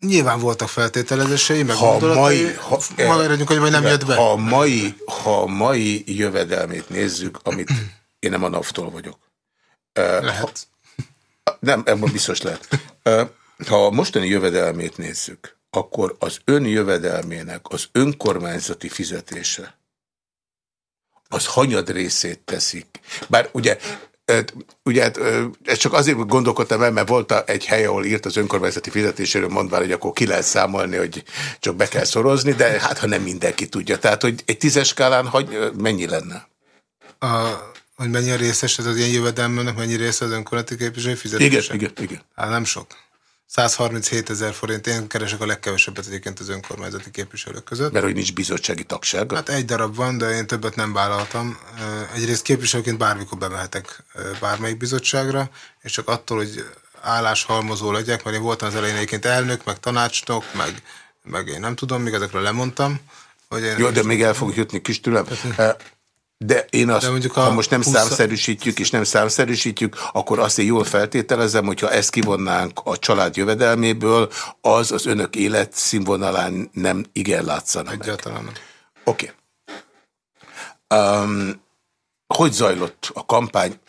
Nyilván voltak feltételezései, meg ha mai, ha, maradjunk, hogy nem jött be. Ha a mai, ha mai jövedelmét nézzük, amit én nem a NAV-tól vagyok. Lehet. Ha, nem, ebben biztos lehet. Ha a mostani jövedelmét nézzük, akkor az ön jövedelmének az önkormányzati fizetése az hanyad részét teszik. Bár ugye Ugye hát, ezt csak azért gondolkodtam el, mert volt egy hely, ahol írt az önkormányzati fizetéséről, mondván, hogy akkor ki lehet számolni, hogy csak be kell szorozni, de hát ha nem mindenki tudja. Tehát, hogy egy tízes skálán hogy mennyi lenne? A, hogy mennyi részes ez az ilyen jövedelműnek, mennyi része az önkormányzati képviselő fizetése? Igen, igen, igen. Hát nem sok. 137 ezer forint, én keresek a legkevesebbet egyébként az önkormányzati képviselők között. Mert hogy nincs bizottsági tagság? Hát egy darab van, de én többet nem vállaltam. Egyrészt képviselőként bármikor bemehetek bármelyik bizottságra, és csak attól, hogy álláshalmozó legyek, mert én voltam az elején egyébként elnök, meg tanácsnok, meg, meg én nem tudom, még ezekről lemondtam. Hogy én Jó, de még el fogok jutni kis tőlem. De én azt, de ha most nem 20... számszerűsítjük és nem számszerűsítjük, akkor azt én jól feltételezem, hogyha ezt kivonnánk a család jövedelméből, az az önök életszínvonalán nem igen látszana Egyáltalán meg. Oké. Okay. Um, hogy zajlott a kampány?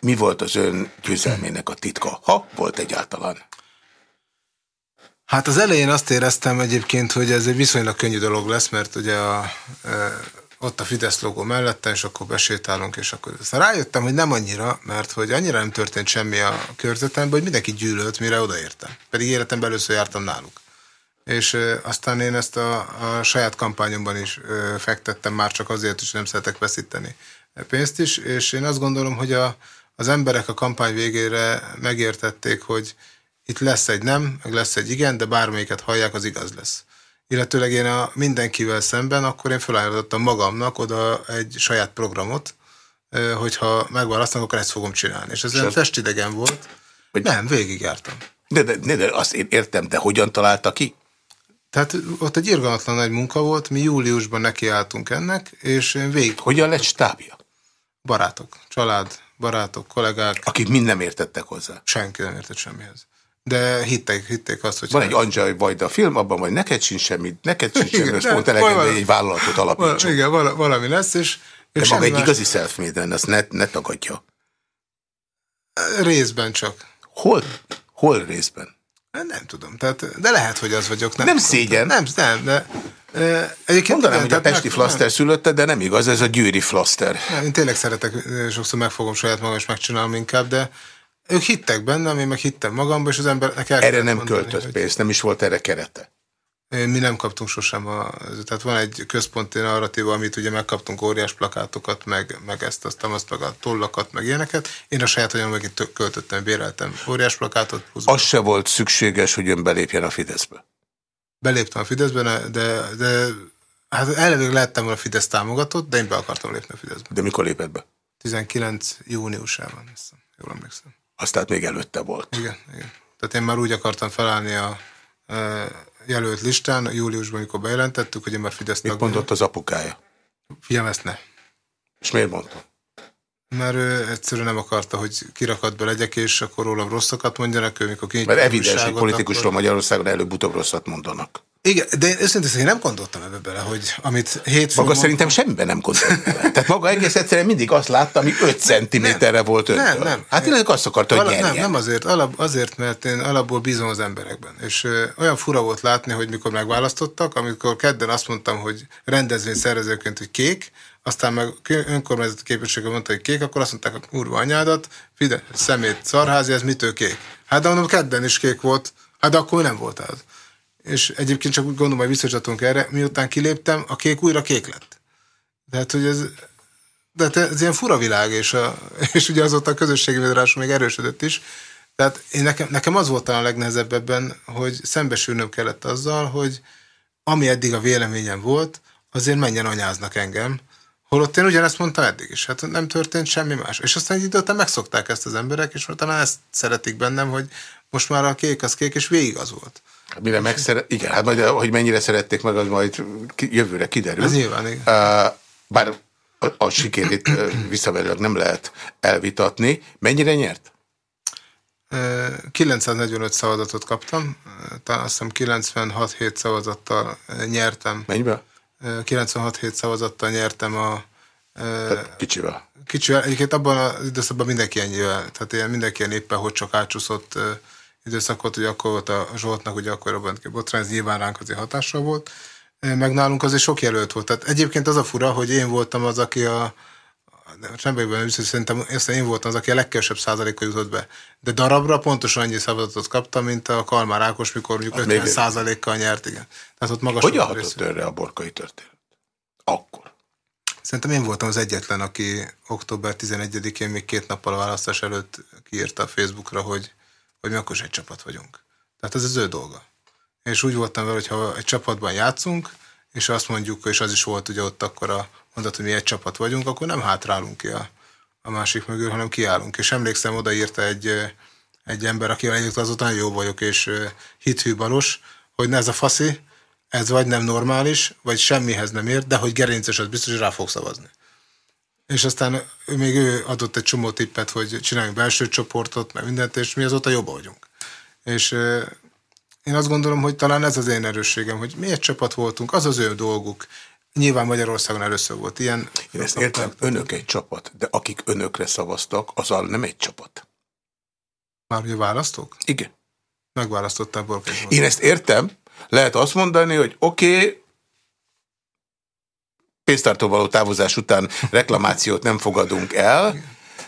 Mi volt az ön győzelmének a titka, ha volt egyáltalán? Hát az elején azt éreztem egyébként, hogy ez egy viszonylag könnyű dolog lesz, mert ugye a, ott a Fidesz logó mellettem, és akkor besétálunk, és akkor aztán rájöttem, hogy nem annyira, mert hogy annyira nem történt semmi a körzetemben, hogy mindenki gyűlölt, mire odaértem. Pedig életemben először jártam náluk. És aztán én ezt a, a saját kampányomban is fektettem, már csak azért is nem szeretek veszíteni pénzt is, és én azt gondolom, hogy a, az emberek a kampány végére megértették, hogy itt lesz egy nem, meg lesz egy igen, de bármelyiket hallják, az igaz lesz illetőleg én a mindenkivel szemben, akkor én felállítottam magamnak oda egy saját programot, hogyha megválasztanak, akkor ezt fogom csinálni. És ez olyan testidegen volt. Hogy... Nem, végigjártam. De, de, de, de azt én értem, de hogyan találta ki? Tehát ott egy irgalmatlan nagy munka volt, mi júliusban nekiálltunk ennek, és én végig... Hogyan lett stábja? Barátok, család, barátok, kollégák. Akik mind nem értettek hozzá? Senki nem értett semmihez. De hitték, hitték azt, hogy... Van egy Anjay Vajda film, abban vagy neked sincs semmi, neked sincs semmi, és pont elegem, hogy egy vállalatot alapítson. Igen, valami lesz, és... és De maga egy más... igazi self-made ezt ne, ne tagadja. Részben csak. Hol? Hol részben? Nem tudom, tehát, de lehet, hogy az vagyok. Nem, nem szégyen. Nem, nem, de... Egyébként Mondanám, hogy a Pesti meg, Flaster szülötte, de nem igaz, ez a Győri Flaster. Nem, én tényleg szeretek, sokszor megfogom saját magam, és megcsinálom inkább, de ők hittek bennem, én meg hittem magamba, és az embernek el Erre nem mondani, költött hogy... pénzt, nem is volt erre kerete. Mi nem kaptunk sosem, a, tehát van egy központi narratíva, amit ugye megkaptunk óriás plakátokat, meg, meg ezt, azt, azt, meg a tollakat, meg ilyeneket. Én a saját vagyom megint költöttem, béreltem óriás plakátot. Az se volt szükséges, hogy ön belépjen a Fideszbe? Beléptem a Fideszbe, de, de hát eleve lehettem volna a Fidesz támogatott, de én be akartam lépni a Fideszbe. De mikor lépett be? 19 júniusában, hiszem. jól emlékszem. Azt tehát még előtte volt. Igen, igen. Tehát én már úgy akartam felállni a e, jelölt listán, júliusban, amikor bejelentettük, hogy én már Fidesz Mit mondott az apukája? Fiam, ezt ne. És miért mondta? Mert ő egyszerűen nem akarta, hogy kirakatba legyek, és akkor rólam rosszakat mondjanak, ő mikor Mert evidens, hogy politikusról akkor... Magyarországon előbb-utóbb rosszat mondanak. Igen, de én őszintén én nem gondoltam ebbe bele, hogy amit hétfőn... Maga mondtam, szerintem semmiben nem gondoltam bele. Tehát maga egész egyszerűen mindig azt látta, ami 5 centiméterre volt öntől. Nem, nem. Hát én azt akarta, hogy Nem, nem azért, alap, azért, mert én alapból bízom az emberekben. És ö, olyan fura volt látni, hogy mikor megválasztottak, amikor kedden azt mondtam, hogy rendezvény szervezőként, hogy kék, aztán meg önkormányzati képviselő mondta, hogy kék, akkor azt mondták, hogy kurva anyádat, Fide, szemét, szarházi, ez mitől kék? Hát de mondom, kedden is kék volt, hát de akkor nem volt az és egyébként csak úgy gondolom, hogy visszacsatunk erre, miután kiléptem, a kék újra kék lett. Tehát, hogy ez, de ez ilyen fura világ, és, a, és ugye azóta a közösségi médiáról még erősödött is. Tehát én nekem, nekem az volt a legnehezebb ebben, hogy szembesülnöm kellett azzal, hogy ami eddig a véleményem volt, azért menjen anyáznak engem. Holott én ugyanezt mondtam eddig is, hát nem történt semmi más. És aztán egy idő után megszokták ezt az emberek, és talán ezt szeretik bennem, hogy most már a kék az kék, és végig az volt. Mire megszeret, igen, hát majd, hogy mennyire szerették meg, az majd jövőre kiderül. Ez nyilván, igen. Bár a, a sikerét visszaverőleg nem lehet elvitatni. Mennyire nyert? 945 szavazatot kaptam, talán azt hiszem 96-7 szavazattal nyertem. Mennyibe? 96-7 szavazattal nyertem a... Tehát kicsivel. Kicsivel. Egyébként abban az időszakban mindenki ennyivel, tehát ilyen mindenki ilyen éppen hogy csak átsúszott időszakot, hogy akkor volt a Zsoltnak, hogy akkor robbant ki a botrány, ez nyilván ránk azért hatással volt, meg nálunk azért sok jelölt volt. Tehát egyébként az a fura, hogy én voltam az, aki a benne biztos, szerintem én voltam az, aki a legkevesebb százalékkal jutott be. De darabra pontosan annyi szavazatot kaptam, mint a Kalmár Ákos, mikor mondjuk 50 százalékkal nyert, igen. Tehát ott magas Hogy hatott erre a borkai történet? Akkor. Szerintem én voltam az egyetlen, aki október 11-én még két nappal a választás előtt kiírta a Facebookra, hogy hogy mi akkor is egy csapat vagyunk. Tehát ez az ő dolga. És úgy voltam vele, hogyha egy csapatban játszunk, és azt mondjuk, és az is volt ugye ott akkor a mondat, hogy mi egy csapat vagyunk, akkor nem hátrálunk ki a, a másik mögül, hanem kiállunk. És emlékszem, odaírta egy, egy ember, aki egyébként azután jó vagyok, és hithű balos, hogy ne ez a faszi, ez vagy nem normális, vagy semmihez nem ér, de hogy gerinces, az biztos, hogy rá fog szavazni. És aztán még ő adott egy csomó tippet, hogy csináljunk belső csoportot, meg mindent, és mi azóta jobb vagyunk. És én azt gondolom, hogy talán ez az én erősségem, hogy mi egy csapat voltunk, az az ő dolguk. Nyilván Magyarországon először volt ilyen. Én ezt értem, önök egy csapat, de akik önökre szavaztak, azzal nem egy csapat. Már ugye választók? Igen. Megválasztották Borkai Én ezt értem. Lehet azt mondani, hogy oké, okay, pénztártól való távozás után reklamációt nem fogadunk el,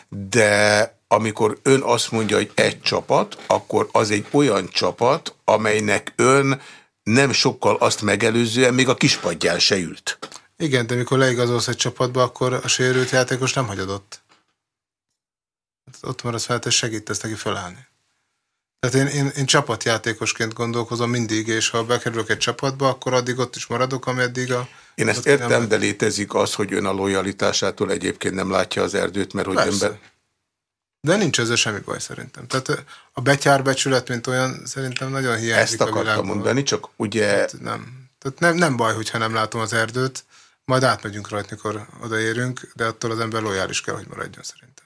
de amikor ön azt mondja, hogy egy csapat, akkor az egy olyan csapat, amelynek ön nem sokkal azt megelőzően még a kispadján se ült. Igen, de mikor leigazolsz egy csapatba, akkor a sérült játékos nem hagyadott. Ott már az feltétlenül segítesz neki felállni. Tehát én, én, én csapatjátékosként gondolkozom mindig, és ha bekerülök egy csapatba, akkor addig ott is maradok, ameddig a... Én ezt értem, nem... de létezik az, hogy ön a lojalitásától egyébként nem látja az erdőt, mert hogy Persze. önben... De nincs ezzel semmi baj szerintem. Tehát a betyárbecsület, mint olyan, szerintem nagyon hiányzik Ezt akartam mondani, csak ugye... Tehát nem, tehát nem, nem baj, hogyha nem látom az erdőt, majd átmegyünk rajta, mikor odaérünk, de attól az ember lojális kell, hogy maradjon szerintem.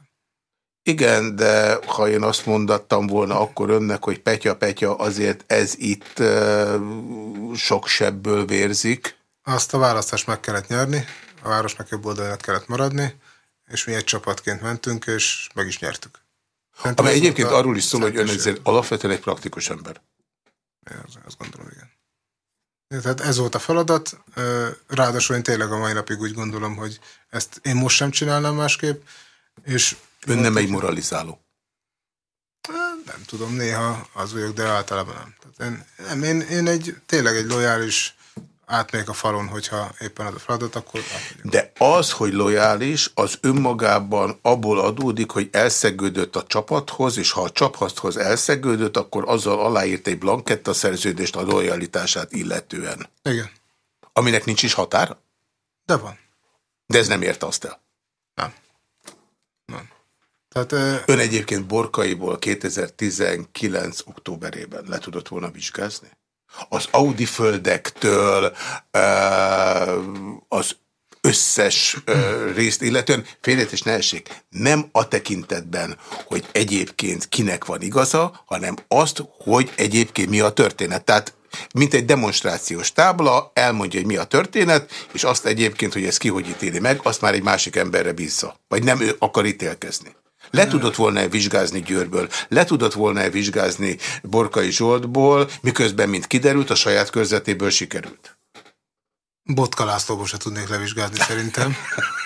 Igen, de ha én azt mondattam volna akkor önnek, hogy petya-petya, azért ez itt uh, sok sebből vérzik. Azt a választást meg kellett nyerni, a városnak jobb oldalának kellett maradni, és mi egy csapatként mentünk, és meg is nyertük. Mentünk Ami egyébként arról is szól, hogy ön ezért alapvetően egy praktikus ember. Én azt gondolom, igen. Tehát ez volt a feladat, ráadásul én tényleg a mai napig úgy gondolom, hogy ezt én most sem csinálnám másképp, és Ön nem egy moralizáló. Nem tudom, néha az vagyok, de általában nem. Tehát én, nem én, én egy, tényleg egy lojális átmegyek a falon, hogyha éppen az a feladat, akkor átmegyek. De az, hogy lojális, az önmagában abból adódik, hogy elszegődött a csapathoz, és ha a csapathoz elszegődött, akkor azzal aláírt egy blanketta szerződést a lojalitását illetően. Igen. Aminek nincs is határa? De van. De ez nem érte azt el? Nem. Nem. Tehát, Ön egyébként Borkaiból 2019. októberében le tudott volna vizsgázni? Az Audi földektől az összes részt illetően, félretés ne nem a tekintetben, hogy egyébként kinek van igaza, hanem azt, hogy egyébként mi a történet. Tehát mint egy demonstrációs tábla, elmondja, hogy mi a történet, és azt egyébként, hogy ez ki hogy ítéli meg, azt már egy másik emberre bízza. Vagy nem ő akar ítélkezni. Le tudott volna-e vizsgázni Győrből, le tudott volna-e vizsgázni Borkai Zsoltból, miközben, mint kiderült, a saját körzetéből sikerült. Botka Lászlóból se tudnék levizsgázni szerintem.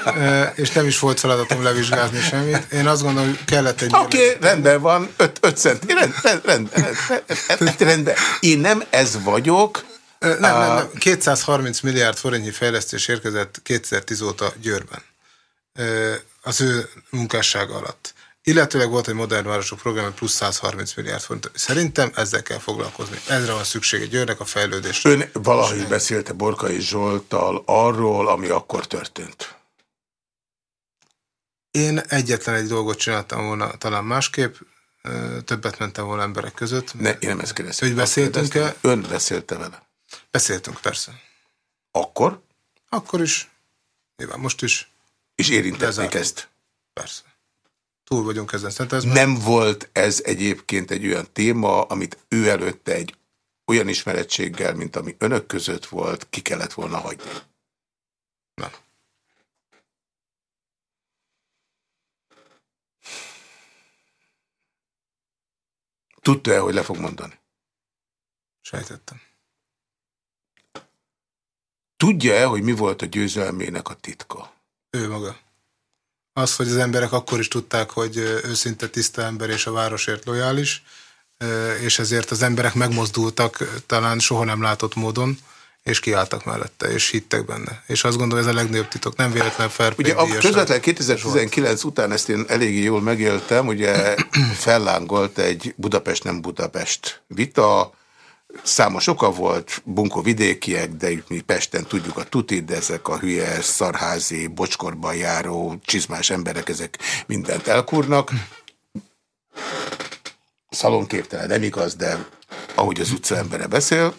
e, és nem is volt feladatom levizsgázni semmit. Én azt gondolom, hogy kellett egy... Oké, okay, rendben van, 5 cent. Rend, rend, rend, rend, rendben. Én nem ez vagyok. Nem, nem, nem. 230 milliárd forintnyi fejlesztés érkezett 2010 óta Győrben az ő munkássága alatt. Illetőleg volt egy modern városok program, plusz 130 milliárd font. Szerintem ezzel kell foglalkozni. Ezre van szüksége Győrnek a fejlődésre. Ön valahogy beszélte Borkai Zsoltal arról, ami akkor történt? Én egyetlen egy dolgot csináltam volna talán másképp, többet mentem volna emberek között. Ne, én nem ezt kérdeztem. Hogy beszéltünk-e? Ön beszélte vele? Beszéltünk, persze. Akkor? Akkor is. Nyilván most is. És érintették ezt? Persze. Túl vagyunk ezen. Szerintem ez Nem már... volt ez egyébként egy olyan téma, amit ő előtte egy olyan ismerettséggel, mint ami önök között volt, ki kellett volna hagyni? Nem. Tudta-e, hogy le fog mondani? Sejtettem. Tudja-e, hogy mi volt a győzelmének a titka? Ő maga. Az, hogy az emberek akkor is tudták, hogy őszinte tiszta ember és a városért lojális, és ezért az emberek megmozdultak talán soha nem látott módon, és kiálltak mellette, és hittek benne. És azt gondolom, ez a legnagyobb titok, nem véletlen fair Ugye a közvetlen 2019 volt. után ezt én eléggé jól megéltem, ugye fellángolt egy Budapest nem Budapest vita, Számos oka volt, bunkó vidékiek, de mi Pesten tudjuk a tutit, de ezek a hülye, szarházi, bocskorban járó, csizmás emberek, ezek mindent elkurnak. Szalonképtelen, nem igaz, de ahogy az utca embere beszél.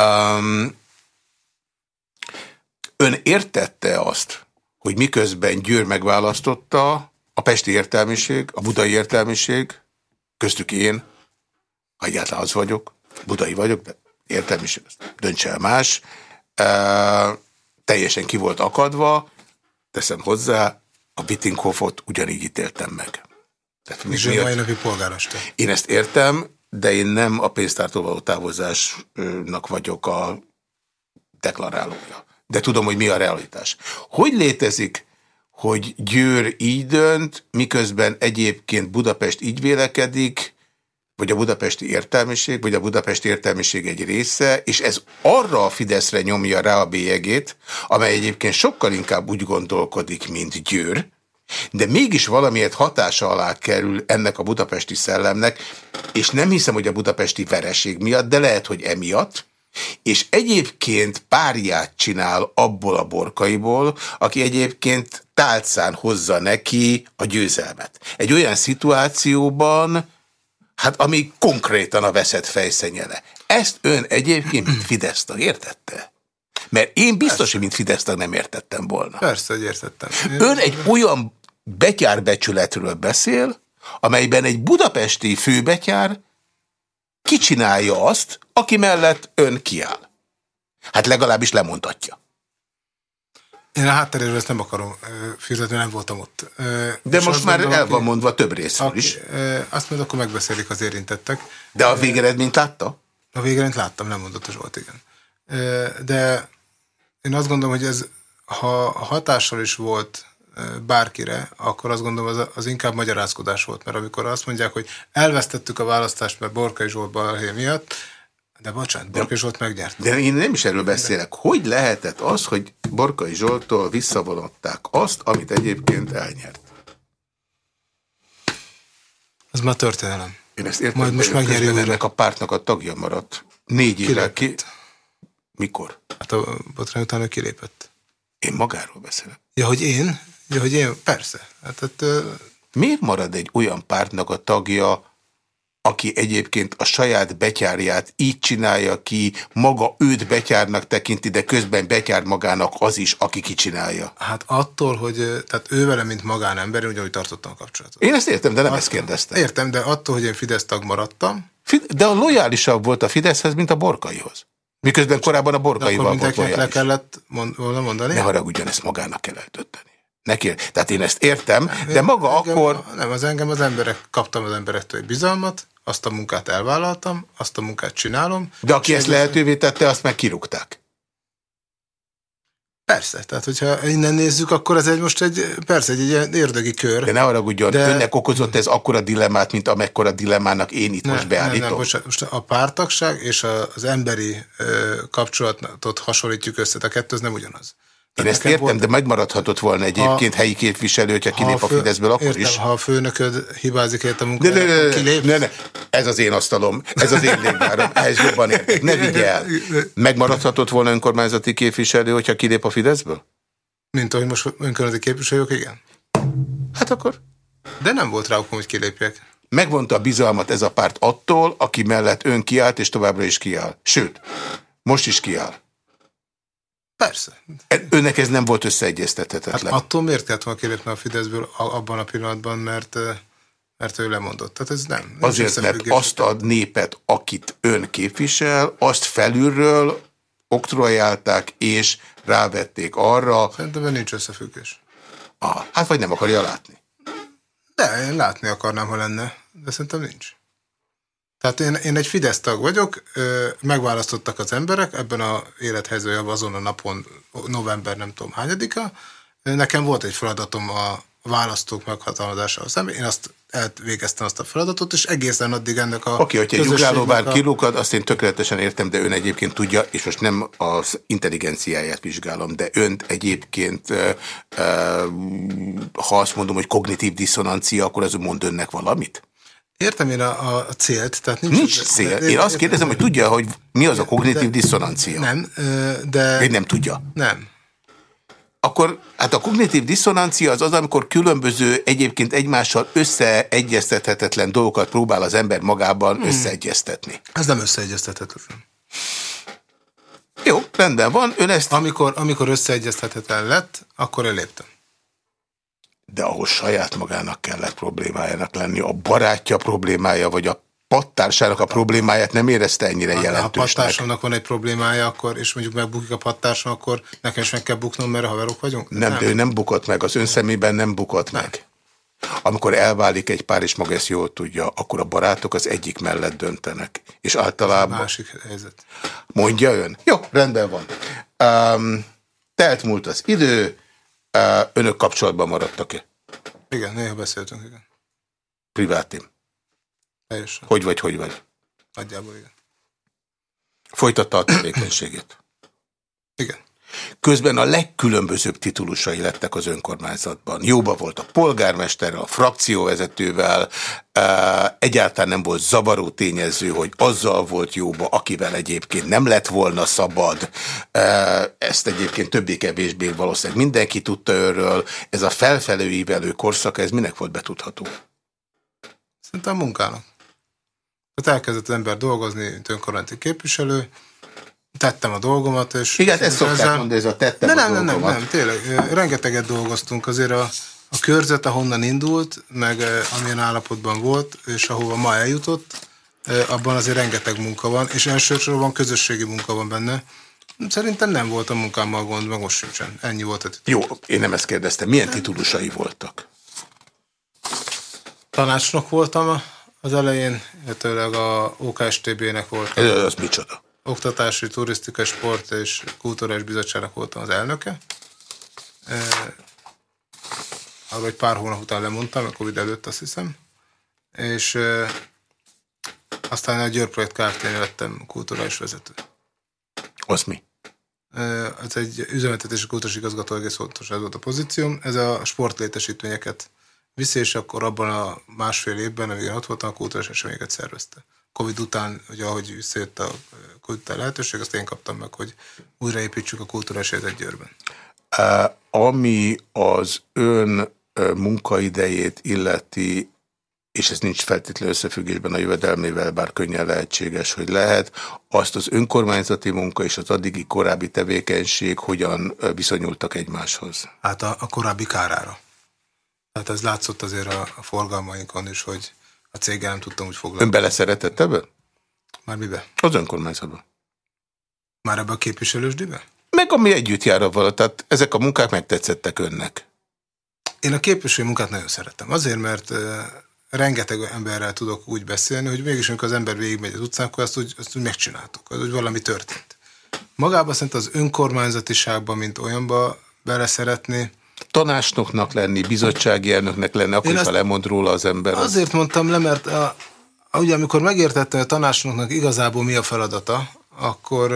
Um, ön értette azt, hogy miközben Győr megválasztotta a pesti értelmiség, a budai értelmiség, köztük én, egyáltalán az vagyok, budai vagyok, de értelmiség, döntse el más, e, teljesen ki volt akadva, teszem hozzá, a Bittinkhoffot ugyanígy ítéltem meg. Tehát, És miatt, mai napi polgármester. Én ezt értem, de én nem a pénztártól való távozásnak vagyok a deklarálója. De tudom, hogy mi a realitás. Hogy létezik, hogy Győr így dönt, miközben egyébként Budapest így vélekedik, vagy a budapesti értelmiség, vagy a budapesti értelmiség egy része, és ez arra a Fideszre nyomja rá a bélyegét, amely egyébként sokkal inkább úgy gondolkodik, mint Győr, de mégis valamiért hatása alá kerül ennek a budapesti szellemnek, és nem hiszem, hogy a budapesti vereség miatt, de lehet, hogy emiatt, és egyébként párját csinál abból a borkaiból, aki egyébként tálcán hozza neki a győzelmet. Egy olyan szituációban, hát ami konkrétan a veszett fejszenyele. Ezt ön egyébként, mint Fidesz értette? Mert én biztos, Persze. hogy mint Fidesz nem értettem volna. Persze, hogy értettem. Ön egy olyan betyárbecsületről beszél, amelyben egy budapesti főbetyár kicsinálja azt, aki mellett ön kiáll. Hát legalábbis lemondhatja. Én a hátteréről ezt nem akarom fizetni, nem voltam ott. De És most már mondom, el van mondva több részről aki, is. Azt mondom, akkor megbeszélik az érintettek. De a végeredményt látta? A végeredményt láttam, nem mondott a Zsolt, igen. De én azt gondolom, hogy ez, ha hatással is volt bárkire, akkor azt gondolom, az, az inkább magyarázkodás volt, mert amikor azt mondják, hogy elvesztettük a választást, mert Borkai Zsolt balhé miatt, de bocsánat, Borkai Zsolt megnyert. De én nem is erről beszélek. Hogy lehetett az, hogy Borkai Zsoltól visszavonották azt, amit egyébként elnyert? Ez már történelem. Én ezt értem, Majd most megnyeri ennek a pártnak a tagja maradt. Négy évvel ki... Mikor? Hát a botrány után kilépett. Én magáról beszélek. Ja, hogy én? Ja, hogy én? Persze. Hát, hát, Miért marad egy olyan pártnak a tagja, aki egyébként a saját betyárját így csinálja ki, maga őt betyárnak tekinti, de közben betyár magának az is, aki kicsinálja. Hát attól, hogy tehát ő vele, mint magánember, ugyanúgy tartottam a kapcsolatot. Én ezt értem, de nem attól, ezt kérdeztem. Értem, de attól, hogy én Fidesz tag maradtam. De a lojálisabb volt a Fideszhez, mint a Borkaihoz. Miközben korábban a Borkaival volt lojális. le kellett mond, mondani? Ne haragudjon, ezt magának kell eltönteni. Neki, tehát én ezt értem, de maga engem, akkor... Nem, az engem az emberek, kaptam az emberektől egy bizalmat, azt a munkát elvállaltam, azt a munkát csinálom. De aki ezt lehetővé tette, azt meg kirúgták. Persze, tehát hogyha innen nézzük, akkor ez egy most egy, persze, egy, egy érdegi kör. De ne arra gudjon, de... önnek okozott ez akkora dilemmát, mint amekkora dilemmának én itt ne, most beállítom. Nem, nem, bocsánat, most a pártagság és az emberi ö, kapcsolatot hasonlítjuk össze, a kettő az nem ugyanaz. Én ezt értem, volt... de megmaradhatott volna egyébként ha, helyi képviselő, hogyha kilép a, fő, a Fideszből, akkor értem, is. ha a főnököd hibázik ért a munkáját, ne, ne, ne, ne, ne, ez az én asztalom, ez az én légvárom, ehhez jobban értek. Ne vigye el. Megmaradhatott volna önkormányzati képviselő, hogyha kilép a Fideszből? Mint ahogy most önkormányzati képviselők, igen. Hát akkor? De nem volt rá okom, hogy kilépjek. Megvonta a bizalmat ez a párt attól, aki mellett ön kiállt, és továbbra is kiáll. Sőt, most is kiáll. Persze. Önnek ez nem volt összeegyeztethetetlen. Hát attól miért kellett volna kilépni a Fideszből abban a pillanatban, mert, mert ő lemondott. Tehát ez nem. Azért, mert azt a népet, akit ön képvisel, azt felülről oktrojálták és rávették arra. Szerintem nincs összefüggés. Ah, hát vagy nem akarja látni. De én látni akarnám, ha lenne, de szerintem nincs. Tehát én, én egy Fidesz tag vagyok, megválasztottak az emberek ebben a élethelyzőjebb azon a napon, november nem tudom hányadika. Nekem volt egy feladatom a, választók meghatalmazásával szemben. Én azt elvégeztem azt a feladatot, és egészen addig ennek a Oké, okay, hogyha egy ugrálóvár a... kilukad, azt én tökéletesen értem, de ön egyébként tudja, és most nem az intelligenciáját vizsgálom, de önt egyébként, ha azt mondom, hogy kognitív diszonancia, akkor az mond önnek valamit? Értem én a, a célt. Tehát nincs, nincs cél. Én azt kérdezem, hogy tudja, hogy mi az a kognitív diszonancia? Nem, de... Én nem tudja. Nem akkor hát a kognitív diszonancia az az, amikor különböző egyébként egymással összeegyeztethetetlen dolgokat próbál az ember magában hmm. összeegyeztetni. Ez nem összeegyeztethetetlen. Jó, rendben van. Ön ezt... Amikor, amikor összeegyeztethetetlen lett, akkor eléptem. De ahhoz saját magának kellett problémájának lenni. A barátja problémája, vagy a pattársának a problémáját nem érezte ennyire jelentősnek. Ha pattársamnak van egy problémája, akkor, és mondjuk megbukik a pattársam, akkor nekem is meg kell buknom, mert haverok vagyunk? Nem, nem, de ő nem bukott meg, az ön szemében nem bukott nem. meg. Amikor elválik egy pár, és maga ezt jól tudja, akkor a barátok az egyik mellett döntenek. És általában... másik helyzet. Mondja ön? Jó, rendben van. Um, telt múlt az idő, önök kapcsolatban maradtak-e? Igen, néha beszéltünk, igen. Privátim. Teljesen. Hogy vagy, hogy vagy? Nagyjából igen. Folytatta a tevékenységét? Igen. Közben a legkülönbözőbb titulusai lettek az önkormányzatban. Jóba volt a polgármesterrel, a frakcióvezetővel, egyáltalán nem volt zavaró tényező, hogy azzal volt jóba, akivel egyébként nem lett volna szabad. Ezt egyébként többé-kevésbé valószínűleg mindenki tudta őről. Ez a felfelőívelő korszak, ez minek volt betudható? Szerintem munkának. Tehát elkezdett ember dolgozni, mint önkormányzati képviselő, tettem a dolgomat, és... Igen, ezt szokták ezzel... mondani, ez a tettem nem, a nem, dolgomat. Nem, nem, nem, tényleg. Rengeteget dolgoztunk. Azért a, a körzet, ahonnan indult, meg amilyen állapotban volt, és ahova ma eljutott, abban azért rengeteg munka van, és elsősorban közösségi munka van benne. Szerintem nem volt a munkámmal gond, meg most sincsen. Ennyi volt a titulus. Jó, én nem ezt kérdeztem. Milyen titulusai voltak? Tanácsnok voltam az elején, illetőleg a OKSTB-nek volt. Ez az micsoda? Oktatási, Turisztikai, Sport és Kulturális Bizottságnak voltam az elnöke. Arról egy pár hónap után lemondtam, a Covid előtt azt hiszem. És aztán a Győr Projekt Kft-nél lettem kulturális vezető. Az mi? Ez egy üzemeltetési kultúrás igazgató, egész fontos ez volt a pozícióm. Ez a sportlétesítményeket viszi, és akkor abban a másfél évben, amíg ott voltam, a kultúrás eseményeket szervezte. Covid után, ugye ahogy visszajött a Covid lehetőség, azt én kaptam meg, hogy újraépítsük a kultúrás életet Győrben. Ami az ön munkaidejét illeti, és ez nincs feltétlenül összefüggésben a jövedelmével, bár könnyen lehetséges, hogy lehet, azt az önkormányzati munka és az addigi korábbi tevékenység hogyan viszonyultak egymáshoz? Hát a, a korábbi kárára. Hát ez látszott azért a, a forgalmainkon is, hogy a céggel nem tudtam úgy foglalkozni. Ön beleszeretett ebbe? Már mibe? Az önkormányzatban. Már ebbe a képviselősdibe? Meg ami együtt jár vala, tehát ezek a munkák megtetszettek önnek. Én a képviselő munkát nagyon szeretem. Azért, mert rengeteg emberrel tudok úgy beszélni, hogy mégis amikor az ember végigmegy az utcán, akkor azt úgy, azt úgy megcsináltuk, az úgy valami történt. Magában szerint az önkormányzatiságban, mint olyanba bele szeretni, tanácsnoknak lenni, bizottsági elnöknek lenni, akkor is, ha lemond róla az ember. Azért az... mondtam le, mert a, ugye amikor megértettem, hogy a tanácsnoknak igazából mi a feladata, akkor,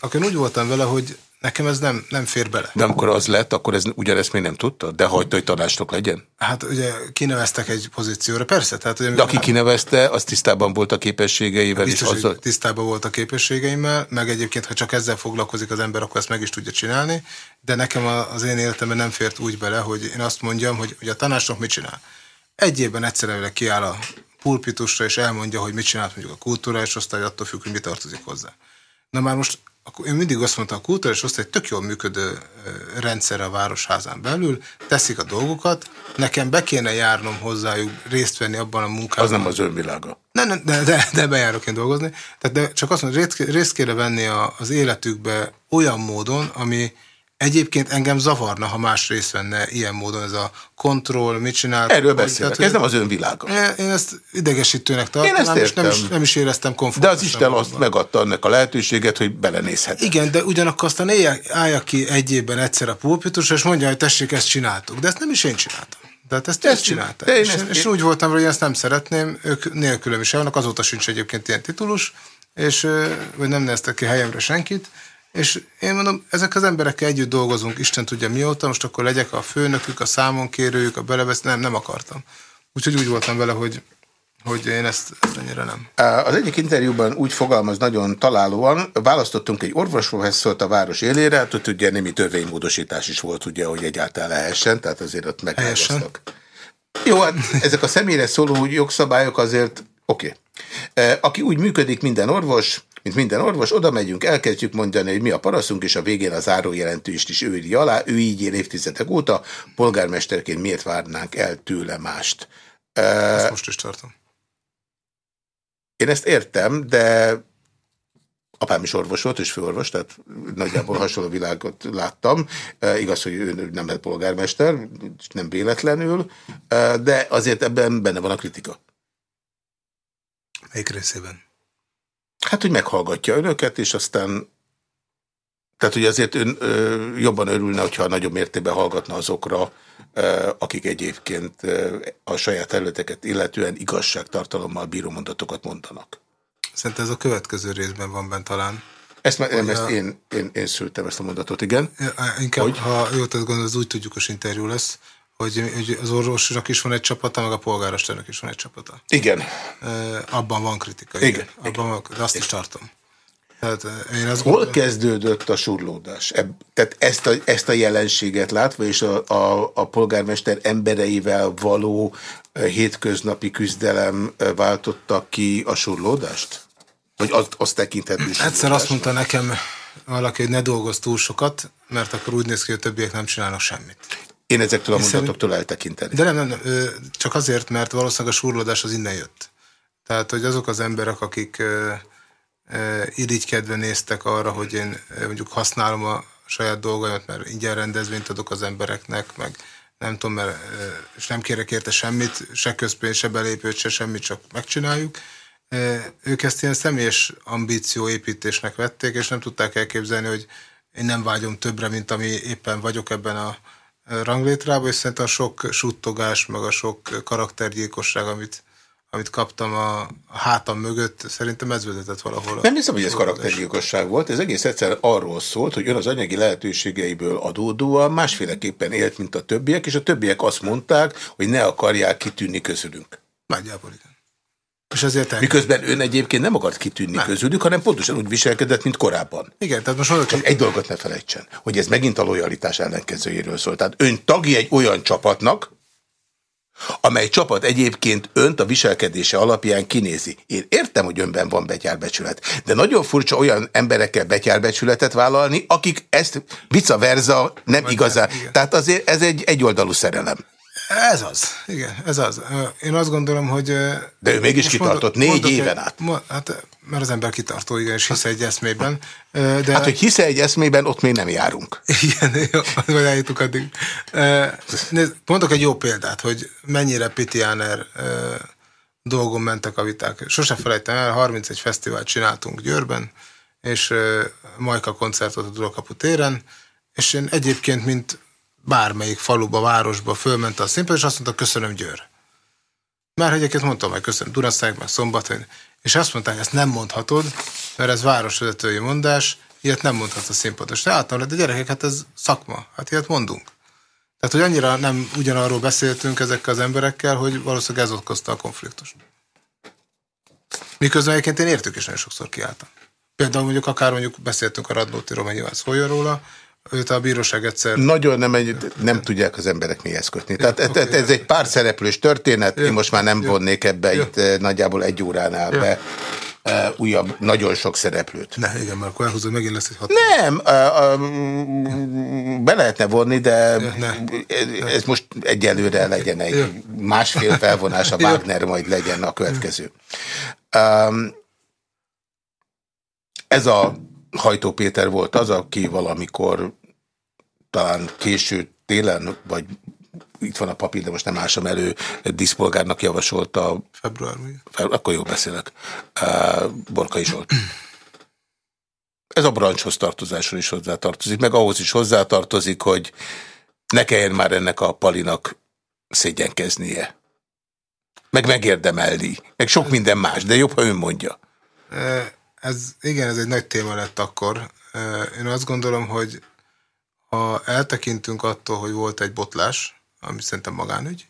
akkor úgy voltam vele, hogy Nekem ez nem, nem fér bele. De amikor az lett, akkor ez ugyanezt még nem tudta? De hagyta, hogy tanácsnok legyen? Hát ugye kineveztek egy pozícióra, persze. Tehát, ugye, De aki kinevezte, az tisztában volt a képességeivel? Biztos, és azzal... tisztában volt a képességeimmel, meg egyébként, ha csak ezzel foglalkozik az ember, akkor ezt meg is tudja csinálni. De nekem az én életemben nem fért úgy bele, hogy én azt mondjam, hogy, hogy a tanácsnok mit csinál. Egy évben egyszerűen kiáll a pulpitusra, és elmondja, hogy mit csinált mondjuk a kulturális osztály, attól függ, hogy mi tartozik hozzá. Na már most akkor én mindig azt mondtam, a kultúrás osztály tök jól működő rendszer a városházán belül, teszik a dolgokat, nekem be kéne járnom hozzájuk, részt venni abban a munkában. Az nem az önvilága. Nem, nem de, de, de bejárok én dolgozni. Tehát de csak azt mondom, részt, részt kéne venni a, az életükbe olyan módon, ami, Egyébként engem zavarna, ha más részt venne ilyen módon ez a kontroll, mit csinál. Erről beszélek, ez nem az önvilága. Én ezt idegesítőnek tartom, én ezt és nem is, nem is éreztem komfortosan. De az Isten azt megadta annak a lehetőséget, hogy belenézhet. Igen, de ugyanakkor aztán állja ki egy évben egyszer a pulpitusra, és mondja, hogy tessék, ezt csináltuk. De ezt nem is én csináltam. Tehát ezt, ezt csinálták. Én és, ezt, és én... úgy voltam, hogy ezt nem szeretném, ők nélkülem is elvannak, azóta sincs egyébként ilyen titulus, és vagy nem néztek ki helyemre senkit, és én mondom, ezek az emberekkel együtt dolgozunk, Isten tudja mióta, most akkor legyek a főnökük, a számonkérőjük, a belevesz, nem, nem akartam. Úgyhogy úgy voltam vele, hogy hogy én ezt, ezt ennyire nem. Az egyik interjúban úgy fogalmaz nagyon találóan, választottunk egy orvosprofesszort a város élére, hát ott ugye némi törvénymódosítás is volt, ugye, hogy egyáltalán lehessen, tehát azért ott meghallgattak. Jó, hát ezek a személyre szóló jogszabályok azért oké. Okay. Aki úgy működik, minden orvos, mint minden orvos, oda megyünk, elkezdjük mondani, hogy mi a paraszunk, és a végén a zárójelentőst is ő írja alá, ő így él évtizedek óta, polgármesterként miért várnánk el tőle mást. Ezt most is tartom. Én ezt értem, de apám is orvos volt, és főorvos, tehát nagyjából hasonló világot láttam. E, igaz, hogy ő nem lett polgármester, nem véletlenül, de azért ebben benne van a kritika. Melyik részében? Hát, hogy meghallgatja önöket, és aztán tehát, hogy azért ön ö, jobban örülne, hogyha nagyobb mértékben hallgatna azokra, ö, akik egyébként ö, a saját területeket illetően igazságtartalommal bíró mondatokat mondanak. Szerintem ez a következő részben van bent talán. Ezt, nem, ezt a... én, én, én szültem ezt a mondatot, igen. Inkább, hogy? ha jól tehát gondolod, az úgy tudjuk, hogy interjú lesz, hogy, hogy az orvosnak is van egy csapata, meg a polgárosternek is van egy csapata. Igen. Abban van kritika. Igen. igen. Abban. Van, de azt igen. is tartom. Tehát én az Hol kezdődött a surlódás? Ebb, tehát ezt a, ezt a jelenséget látva, és a, a, a polgármester embereivel való hétköznapi küzdelem váltotta ki a surlódást? Vagy azt, azt tekinthető Egyszer azt mondta nekem valaki, hogy ne dolgoz túl sokat, mert akkor úgy néz ki, hogy a többiek nem csinálnak semmit. Én ezektől a mondatoktól eltekinteni. De nem, nem, csak azért, mert valószínűleg a surlódás az innen jött. Tehát, hogy azok az emberek, akik irigykedve néztek arra, hogy én mondjuk használom a saját dolgaimat, mert ingyen rendezvényt adok az embereknek, meg nem tudom, mert, és nem kérek érte semmit, se közpénz, se belépőt, se semmit, csak megcsináljuk. Ők ezt ilyen személyes ambícióépítésnek vették, és nem tudták elképzelni, hogy én nem vágyom többre, mint ami éppen vagyok ebben a ranglétrában, és szerintem a sok suttogás, meg a sok karaktergyilkosság, amit amit kaptam a, a hátam mögött, szerintem ez vezetett valahol. Nem hiszem, hogy ez karaktergyilkosság volt, ez egész egyszer arról szólt, hogy ön az anyagi lehetőségeiből adódóan másféleképpen élt, mint a többiek, és a többiek azt mondták, hogy ne akarják kitűnni közülünk. Nagyjából igen. És ezért Miközben ön egyébként nem akart kitűnni nem. közülük, hanem pontosan úgy viselkedett, mint korábban. Igen, tehát most mondok, Csak egy dolgot ne felejtsen, hogy ez megint a lojalitás ellenkezőjéről szól. Tehát ön tagja egy olyan csapatnak, amely csapat egyébként önt a viselkedése alapján kinézi. Én értem, hogy önben van betyárbecsület, de nagyon furcsa olyan emberekkel betyárbecsületet vállalni, akik ezt vice versa nem igazán. Tehát azért ez egy egyoldalú szerelem. Ez az, igen, ez az. Én azt gondolom, hogy... De ő mégis kitartott négy mondok, éven át. Hát, mert az ember kitartó, igen, és hisz egy eszmében. De... Hát, hogy hisz egy eszmében, ott még nem járunk. Igen, jó, majd eljutunk addig. mondok egy jó példát, hogy mennyire Pitiáner dolgon mentek a viták. Sose felejtem el, 31 fesztivált csináltunk Győrben, és Majka koncertot a Durakapu téren, és én egyébként, mint bármelyik faluba, városba fölment a színpad, és azt mondta, köszönöm Győr. Már egyébként mondtam, hogy köszönöm Dunasztág, meg Szombathely, és azt mondták, ezt nem mondhatod, mert ez városvezetői mondás, ilyet nem mondhatsz a színpados. De általában, de gyerekek, hát ez szakma, hát ilyet mondunk. Tehát, hogy annyira nem ugyanarról beszéltünk ezekkel az emberekkel, hogy valószínűleg ez okozta a konfliktust. Miközben egyébként én értük is nagyon sokszor kiálltam. Például mondjuk akár mondjuk beszéltünk a Radnóti nyilván szóljon róla, őt a bíróság egyszer... Nagyon nem, egy, nem tudják az emberek mihez kötni. Tehát ja, okay, ez egy pár szereplős történet, ja, én most már nem ja, vonnék ebbe ja. itt eh, nagyjából egy óránál ja. be uh, újabb, nagyon sok szereplőt. Ne, igen, mert akkor elhúzod, megint lesz egy hat. Nem, uh, uh, be lehetne vonni, de ja, ne, ez most egyelőre legyen egy ja. másfél felvonás, a Wagner majd legyen a következő. Um, ez a Hajtó Péter volt az, aki valamikor talán késő télen, vagy itt van a papír, de most nem ásom elő, diszpolgárnak javasolta. Február. Fe, akkor jól beszélek. Uh, Borkai Zsolt. Ez a brancshoz tartozásról is hozzátartozik, meg ahhoz is hozzátartozik, hogy ne kelljen már ennek a palinak szégyenkeznie. Meg megérdemelni. Meg sok minden más, de jobb, ha ön mondja. Ez, igen, ez egy nagy téma lett akkor. Én azt gondolom, hogy ha eltekintünk attól, hogy volt egy botlás, ami szerintem magánügy,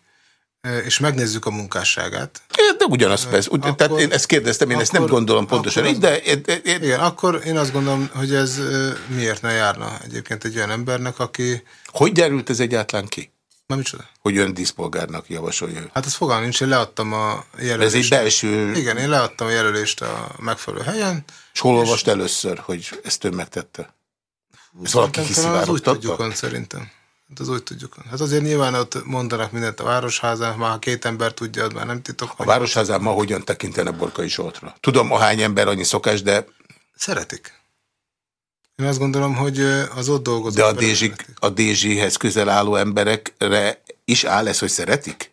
és megnézzük a munkásságát. De ugyanaz persze. Ugy, akkor, tehát én ezt kérdeztem, én akkor, ezt nem gondolom pontosan így, de... Én, én, igen, akkor én azt gondolom, hogy ez miért ne járna egyébként egy olyan embernek, aki... Hogy derült ez egyáltalán ki? Na micsoda? Hogy ön díszpolgárnak javasolja. Hát ez fogalmam nincs, én leadtam a jelölést. Ez egy belső... Igen, én leadtam a jelölést a megfelelő helyen. És hol olvast és... először, hogy ezt ön megtette? Ez valaki kiszivárogtatta? Úgy tudjuk, szerintem. Hát az úgy tudjuk. Hát azért nyilván ott mondanak mindent a Városházán, már ha két ember tudja, az már nem titok. A Városházán ma hogyan tekintenek Borkai Zsoltra? Tudom, ahány ember annyi szokás, de... Szeretik. Én azt gondolom, hogy az ott dolgozó De a, Dézsi, a Dézsihez közel álló emberekre is áll ez, hogy szeretik?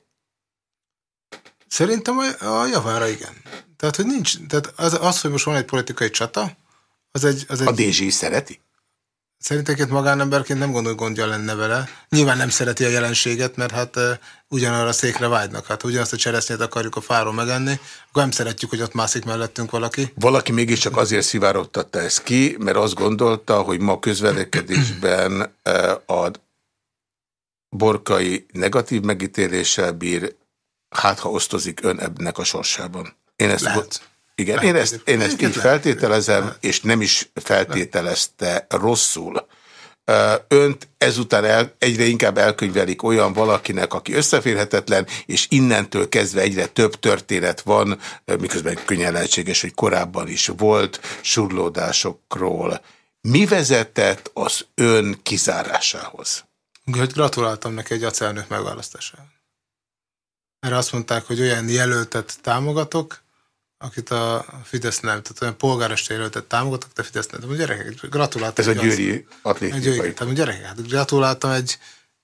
Szerintem a, a javára igen. Tehát, hogy nincs, tehát az, az, hogy most van egy politikai csata, az egy... Az egy a Dézsi is szereti? Szerintem egy magánemberként nem gondol, gondja lenne vele. Nyilván nem szereti a jelenséget, mert hát uh, ugyanarra a székre vágynak. Hát ugyanazt a cseresznyét akarjuk a fáról megenni, akkor nem szeretjük, hogy ott mászik mellettünk valaki. Valaki mégiscsak azért szivárogtatta ezt ki, mert azt gondolta, hogy ma közvelekedésben uh, a borkai negatív megítéléssel bír, hát ha osztozik ön ebnek a sorsában. Én ezt Lehet. Igen, én ezt, én ezt így feltételezem, és nem is feltételezte rosszul. Önt ezután el, egyre inkább elkönyvelik olyan valakinek, aki összeférhetetlen, és innentől kezdve egyre több történet van, miközben könnyen lehetséges, hogy korábban is volt surlódásokról. Mi vezetett az ön kizárásához? Hogy gratuláltam neki egy acelnök megválasztásához. Erre azt mondták, hogy olyan jelöltet támogatok, akit a Fidesz nem, tehát olyan polgármester jelöltet támogatok, de Fidesz nem. De gyerekek, gratuláltam. Ez a győri atlétikai. Tehát gyerekek, hát gratuláltam egy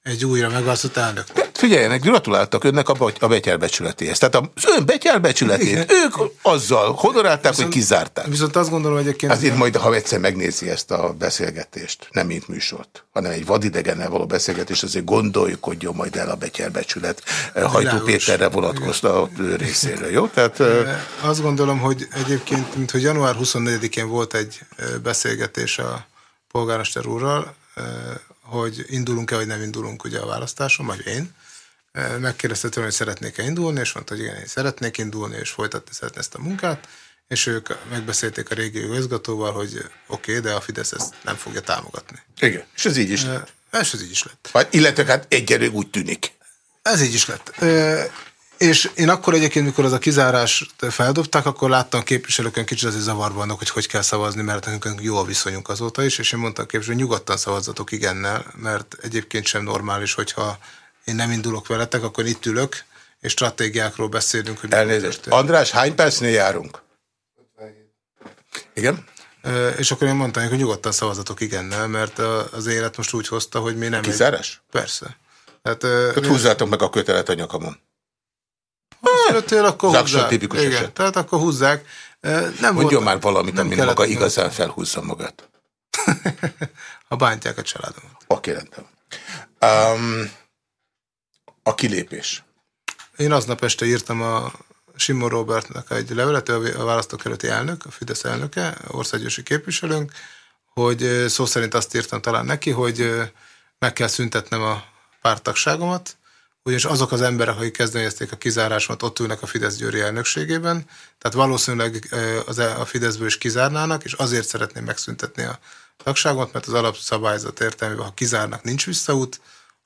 egy újra megválasztott elnök. Figyeljenek, gratuláltak önnek a, a betyárbecsületéhez. Tehát az ön betyárbecsületét ők azzal honorálták, viszont, hogy kizárták. Viszont azt gondolom, hogy egyébként... Azért majd, ha egyszer megnézi ezt a beszélgetést, nem mint műsort, hanem egy vadidegennel való beszélgetést, azért gondolkodjon majd el a betyárbecsület Hajtó Péterre vonatkozta a részéről, jó? Tehát, azt gondolom, hogy egyébként, mint hogy január 24-én volt egy beszélgetés a polgármester úrral, hogy indulunk-e, vagy nem indulunk ugye a választáson, vagy én. Megkérdezte tőle, hogy szeretnék-e indulni, és mondta, hogy igen, én szeretnék indulni, és folytatni szeretne ezt a munkát, és ők megbeszélték a régi igazgatóval, hogy oké, okay, de a Fidesz ezt nem fogja támogatni. Igen, és ez így is lett. Ez ez így is lett. Vagy, illetve hát egyelőre úgy tűnik. Ez így is lett. És én akkor egyébként, mikor az a kizárást feldobták, akkor láttam képviselőkön kicsit azért zavarban annak, hogy hogy kell szavazni, mert nekünk jó a viszonyunk azóta is, és én mondtam a képviselő, hogy nyugodtan szavazzatok igennel, mert egyébként sem normális, hogyha én nem indulok veletek, akkor itt ülök, és stratégiákról beszélünk. Hogy Elnézést. András, hány percnél járunk? Igen? És akkor én mondtam, hogy nyugodtan szavazatok igennel, mert az élet most úgy hozta, hogy mi nem... Kizárás? Egy... Persze. Hát, Tehát húzzátok meg a kötelet a nyakamon. Szeretél, akkor Zakson húzzák. tipikus Igen, eset. tehát akkor húzzák. Nem Mondjon már valamit, ami maga igazán felhúzza magát. ha bántják a családomat. Oké, rendben. Um, a kilépés. Én aznap este írtam a Simon Robertnek egy levelet, a választókerületi elnök, a Fidesz elnöke, országgyűlési képviselőnk, hogy szó szerint azt írtam talán neki, hogy meg kell szüntetnem a pártagságomat, ugyanis azok az emberek, akik kezdeményezték a kizárásomat, ott ülnek a Fidesz győri elnökségében, tehát valószínűleg az e, a Fideszből is kizárnának, és azért szeretném megszüntetni a tagságot, mert az alapszabályzat értelmében, ha kizárnak, nincs visszaút,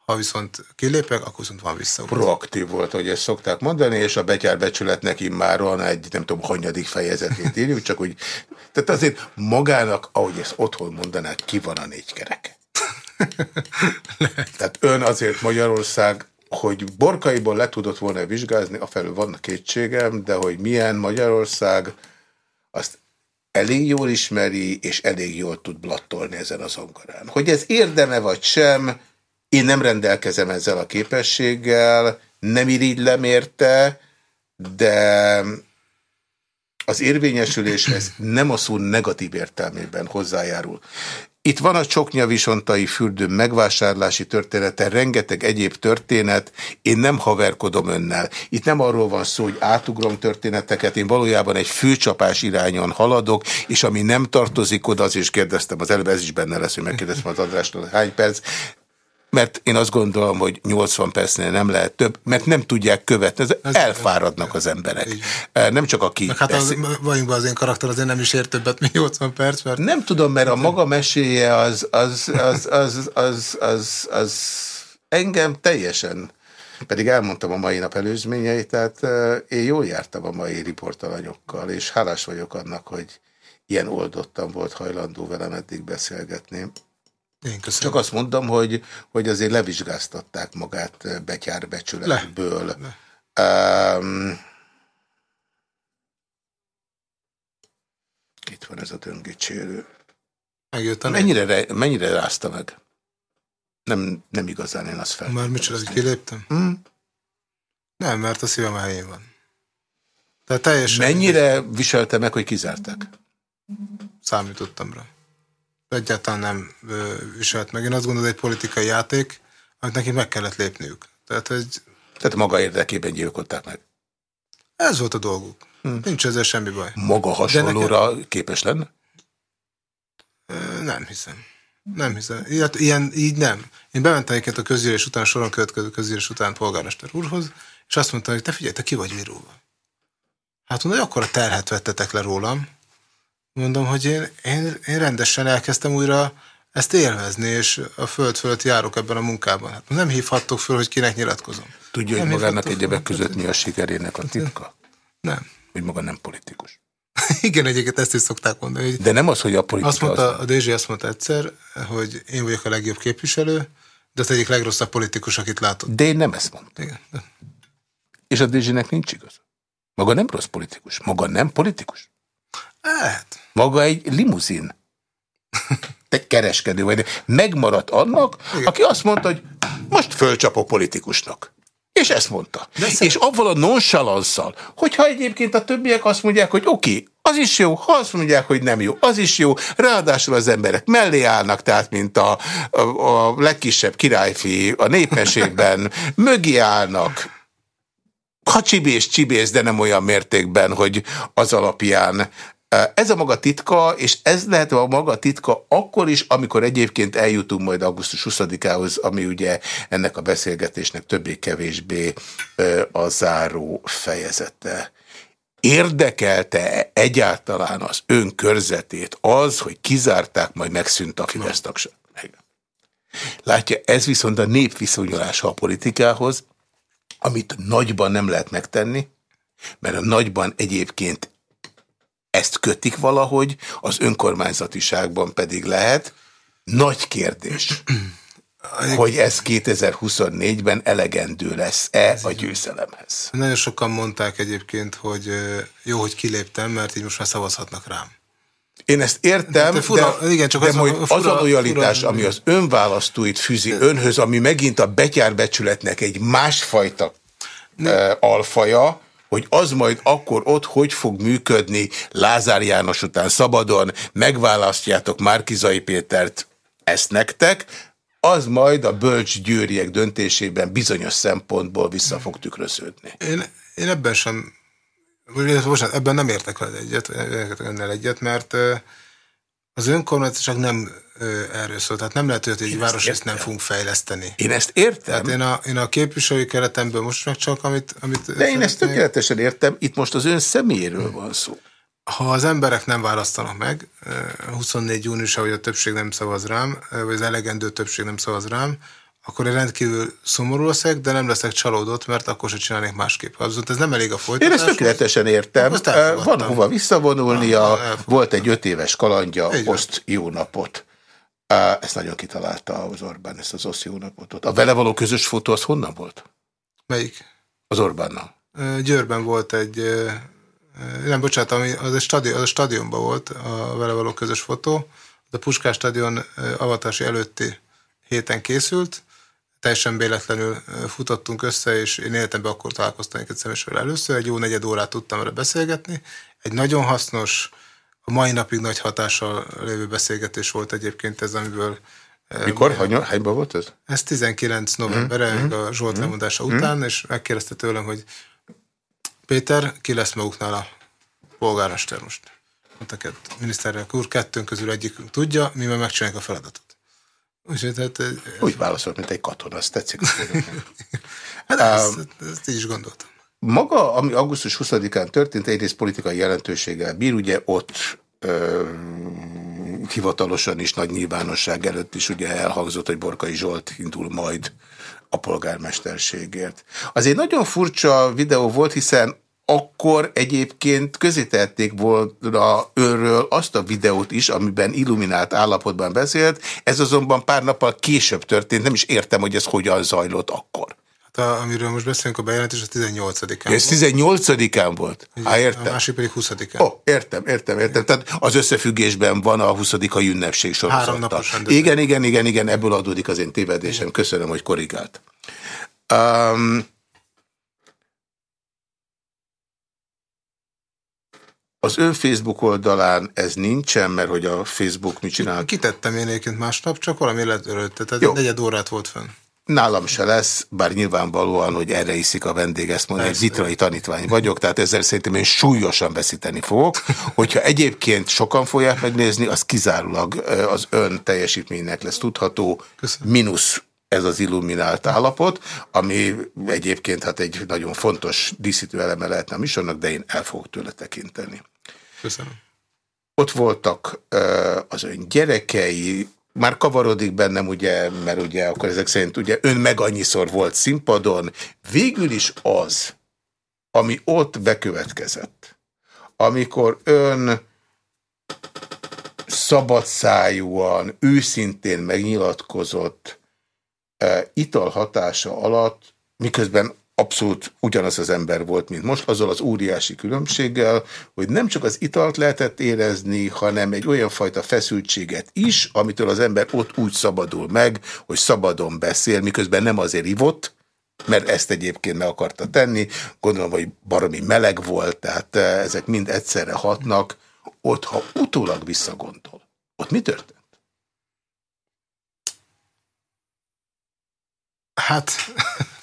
ha viszont kilépek, akkor viszont van visszaút. Proaktív volt, hogy ezt szokták mondani, és a betyárbecsületnek immáron egy, nem tudom, hanyadik fejezetét írjuk, csak úgy, tehát azért magának, ahogy ezt otthon mondanák, ki van a négy kerek. Tehát ön azért Magyarország hogy Borkaiból le tudott volna vizsgázni, afelől vannak kétségem, de hogy milyen Magyarország, azt elég jól ismeri, és elég jól tud blattolni ezen az zongorán. Hogy ez érdeme vagy sem, én nem rendelkezem ezzel a képességgel, nem irigylem érte, de az érvényesüléshez nem a szó negatív értelmében hozzájárul. Itt van a Csoknya-Visontai fürdő megvásárlási története, rengeteg egyéb történet, én nem haverkodom önnel. Itt nem arról van szó, hogy átugrom történeteket, én valójában egy főcsapás irányon haladok, és ami nem tartozik oda, az is kérdeztem, az előbb ez is benne lesz, hogy megkérdeztem az adrástól, hány perc, mert én azt gondolom, hogy 80 percnél nem lehet több, mert nem tudják követni, ez elfáradnak az emberek. Nem csak aki... Meg hát az, vagyunk az én karakter azért nem is ért többet, mint 80 perc, mert... Nem tudom, mert a maga meséje az, az, az, az, az, az, az engem teljesen pedig elmondtam a mai nap előzményeit, tehát én jól jártam a mai riportalanyokkal, és hálás vagyok annak, hogy ilyen oldottan volt hajlandó velem eddig beszélgetni. Én köszönöm. Csak azt mondom, hogy, hogy azért levizsgáztatták magát betyár becsületből. Le. Le. Um, itt van ez a döngicsérő. Megjött a mennyire, mennyire rázta meg? Nem, nem igazán én azt fel. Már micsoda, hogy kiléptem? Hmm? Nem, mert a szívem a helyén van. Tehát teljesen... Mennyire viselte meg, hogy kizárták? Számítottam rá egyáltalán nem viselt meg. Én azt gondolom, hogy egy politikai játék, amit neki meg kellett lépniük. Tehát, egy... Tehát maga érdekében gyilkolták meg. Ez volt a dolguk. Hm. Nincs ezzel semmi baj. Maga hasonlóra nekem... képes lenne? Nem hiszem. Nem hiszem. Ilyet, ilyen, így nem. Én bementem egyébként a közgyűlés után, soron következő közgyűlés után polgármester úrhoz, és azt mondta, hogy te figyelj, te ki vagy virulva. Hát mondja, akkor a terhet vettetek le rólam, Mondom, hogy én, én, én rendesen elkezdtem újra ezt élvezni, és a föld fölött járok ebben a munkában. Hát nem hívhattok föl, hogy kinek nyilatkozom. Tudja, nem hogy magának egyebek között mi a sikerének a titka? Nem. Hogy maga nem politikus. Igen, egyébként ezt is szokták mondani. Hogy De nem az, hogy a politikus. Azt mondta, az... a DZ azt mondta egyszer, hogy én vagyok a legjobb képviselő, de az egyik legrosszabb politikus, akit látott. De én nem ezt mondtam. Igen. És a DZ-nek nincs igaz. Maga nem rossz politikus. Maga nem politikus. Hát. Maga egy limuzin. Te kereskedő vagy. Megmaradt annak, Igen. aki azt mondta, hogy most fölcsapok politikusnak. És ezt mondta. De és avval a nonchalanszal, hogyha egyébként a többiek azt mondják, hogy oké, okay, az is jó, ha azt mondják, hogy nem jó, az is jó, ráadásul az emberek mellé állnak, tehát mint a, a, a legkisebb királyfi a népmeségben, mögé állnak, ha csibész, csibész, de nem olyan mértékben, hogy az alapján ez a maga titka, és ez lehet a maga titka akkor is, amikor egyébként eljutunk majd augusztus 20-ához, ami ugye ennek a beszélgetésnek többé-kevésbé a záró fejezete. Érdekelte egyáltalán az ön körzetét az, hogy kizárták, majd megszűnt a Fidesz tagság? Látja, ez viszont a népviszonyulása a politikához, amit nagyban nem lehet megtenni, mert a nagyban egyébként ezt kötik valahogy, az önkormányzatiságban pedig lehet. Nagy kérdés, hogy ez 2024-ben elegendő lesz-e a győzelemhez. Nagyon sokan mondták egyébként, hogy jó, hogy kiléptem, mert így most már szavazhatnak rám. Én ezt értem, de, fura, de, igen, csak de az, majd fura, az a lojalitás, fura, ami az önválasztóit fűzi önhöz, ami megint a betyárbecsületnek egy másfajta ne. alfaja, hogy az majd akkor ott hogy fog működni Lázár János után szabadon, megválasztjátok Márkizai Pétert, ezt nektek, az majd a bölcs győriek döntésében bizonyos szempontból vissza fog tükröződni. Én, én ebben sem, bocsánat, ebben nem értek veled egyet, egyet, mert az önkormányzat csak nem erről szól. Tehát nem lehet, hogy egy ezt nem fogunk fejleszteni. Én ezt értem. Tehát én a, én a képviselői keretemből most meg csak, amit... amit De én ezt tökéletesen értem. Itt most az ön személyéről van szó. Ha az emberek nem választanak meg, 24 június, hogy a többség nem szavaz rám, vagy az elegendő többség nem szavaz rám, akkor én rendkívül szomorú leszek, de nem leszek csalódott, mert akkor se csinálnék másképp. Viszont ez nem elég a folytatás. Én ezt tökéletesen értem. Van hova visszavonulnia, ah, volt egy öt éves kalandja, oszt jó napot. Ezt nagyon kitalálta az Orbán, ezt az osz jó napot. A vele való közös fotó az honnan volt? Melyik? Az Orbánnal. Győrben volt egy, nem bocsánat, ami az a, stadion, az a stadionban volt a vele való közös fotó. A Puskás stadion avatási előtti héten készült, teljesen véletlenül futottunk össze, és én életemben akkor találkoztam egy szemesről először, egy jó negyed órát tudtam vele beszélgetni. Egy nagyon hasznos, a mai napig nagy hatással lévő beszélgetés volt egyébként ez, amiből... Mikor? Hány, hányban volt ez? Ez 19 novembere, mm -hmm. a Zsolt mm -hmm. lemondása mm -hmm. után, és megkérdezte tőlem, hogy Péter, ki lesz maguknál a polgármester most? Mondta a miniszterelnök úr, kettőnk közül egyikünk tudja, mi meg megcsináljuk a feladatot. Úgy, tehát, Úgy válaszolt, mint egy katona, ezt tetszik. hát ezt, ezt, ezt így is gondoltam. Maga, ami augusztus 20-án történt, egyrészt politikai jelentőséggel bír, ugye ott ö, hivatalosan is nagy nyilvánosság előtt is ugye elhangzott, hogy Borkai Zsolt indul majd a polgármesterségért. Az egy nagyon furcsa videó volt, hiszen akkor egyébként közítették volna őről azt a videót is, amiben illuminált állapotban beszélt, ez azonban pár nappal később történt, nem is értem, hogy ez hogyan zajlott akkor. A, amiről most beszélünk, a bejelentés, az 18-án Ez 18-án volt? Há, értem. A másik pedig 20-án. Ó, oh, értem, értem, értem. Tehát az összefüggésben van a 20 a ünnepség sorozata. Igen, igen, igen, igen, ebből adódik az én tévedésem. Igen. Köszönöm, hogy korrigált. Um, Az ön Facebook oldalán ez nincsen, mert hogy a Facebook mit csinál? Kitettem én egyébként másnap, csak valami letörölte, tehát Jó. negyed órát volt fönn. Nálam se lesz, bár nyilvánvalóan, hogy erre iszik a vendég, ezt mondja, egy vitrai tanítvány vagyok, tehát ezzel szerintem én súlyosan veszíteni fogok. Hogyha egyébként sokan fogják megnézni, az kizárólag az ön teljesítménynek lesz tudható, mínusz ez az illuminált állapot, ami egyébként hát egy nagyon fontos díszítő eleme lehetne a műsornak, de én el fogok tőle tekinteni. Köszönöm. Ott voltak az ön gyerekei, már kavarodik bennem, ugye, mert ugye akkor ezek szerint ugye ön meg annyiszor volt színpadon. Végül is az, ami ott bekövetkezett, amikor ön szabadszájúan, őszintén megnyilatkozott e, ital alatt, miközben abszolút ugyanaz az ember volt, mint most, azzal az óriási különbséggel, hogy nem csak az italt lehetett érezni, hanem egy olyan fajta feszültséget is, amitől az ember ott úgy szabadul meg, hogy szabadon beszél, miközben nem azért ivott, mert ezt egyébként meg akarta tenni. Gondolom, hogy baromi meleg volt, tehát eh, ezek mind egyszerre hatnak. Ott, ha utólag visszagondol, ott mi történt? Hát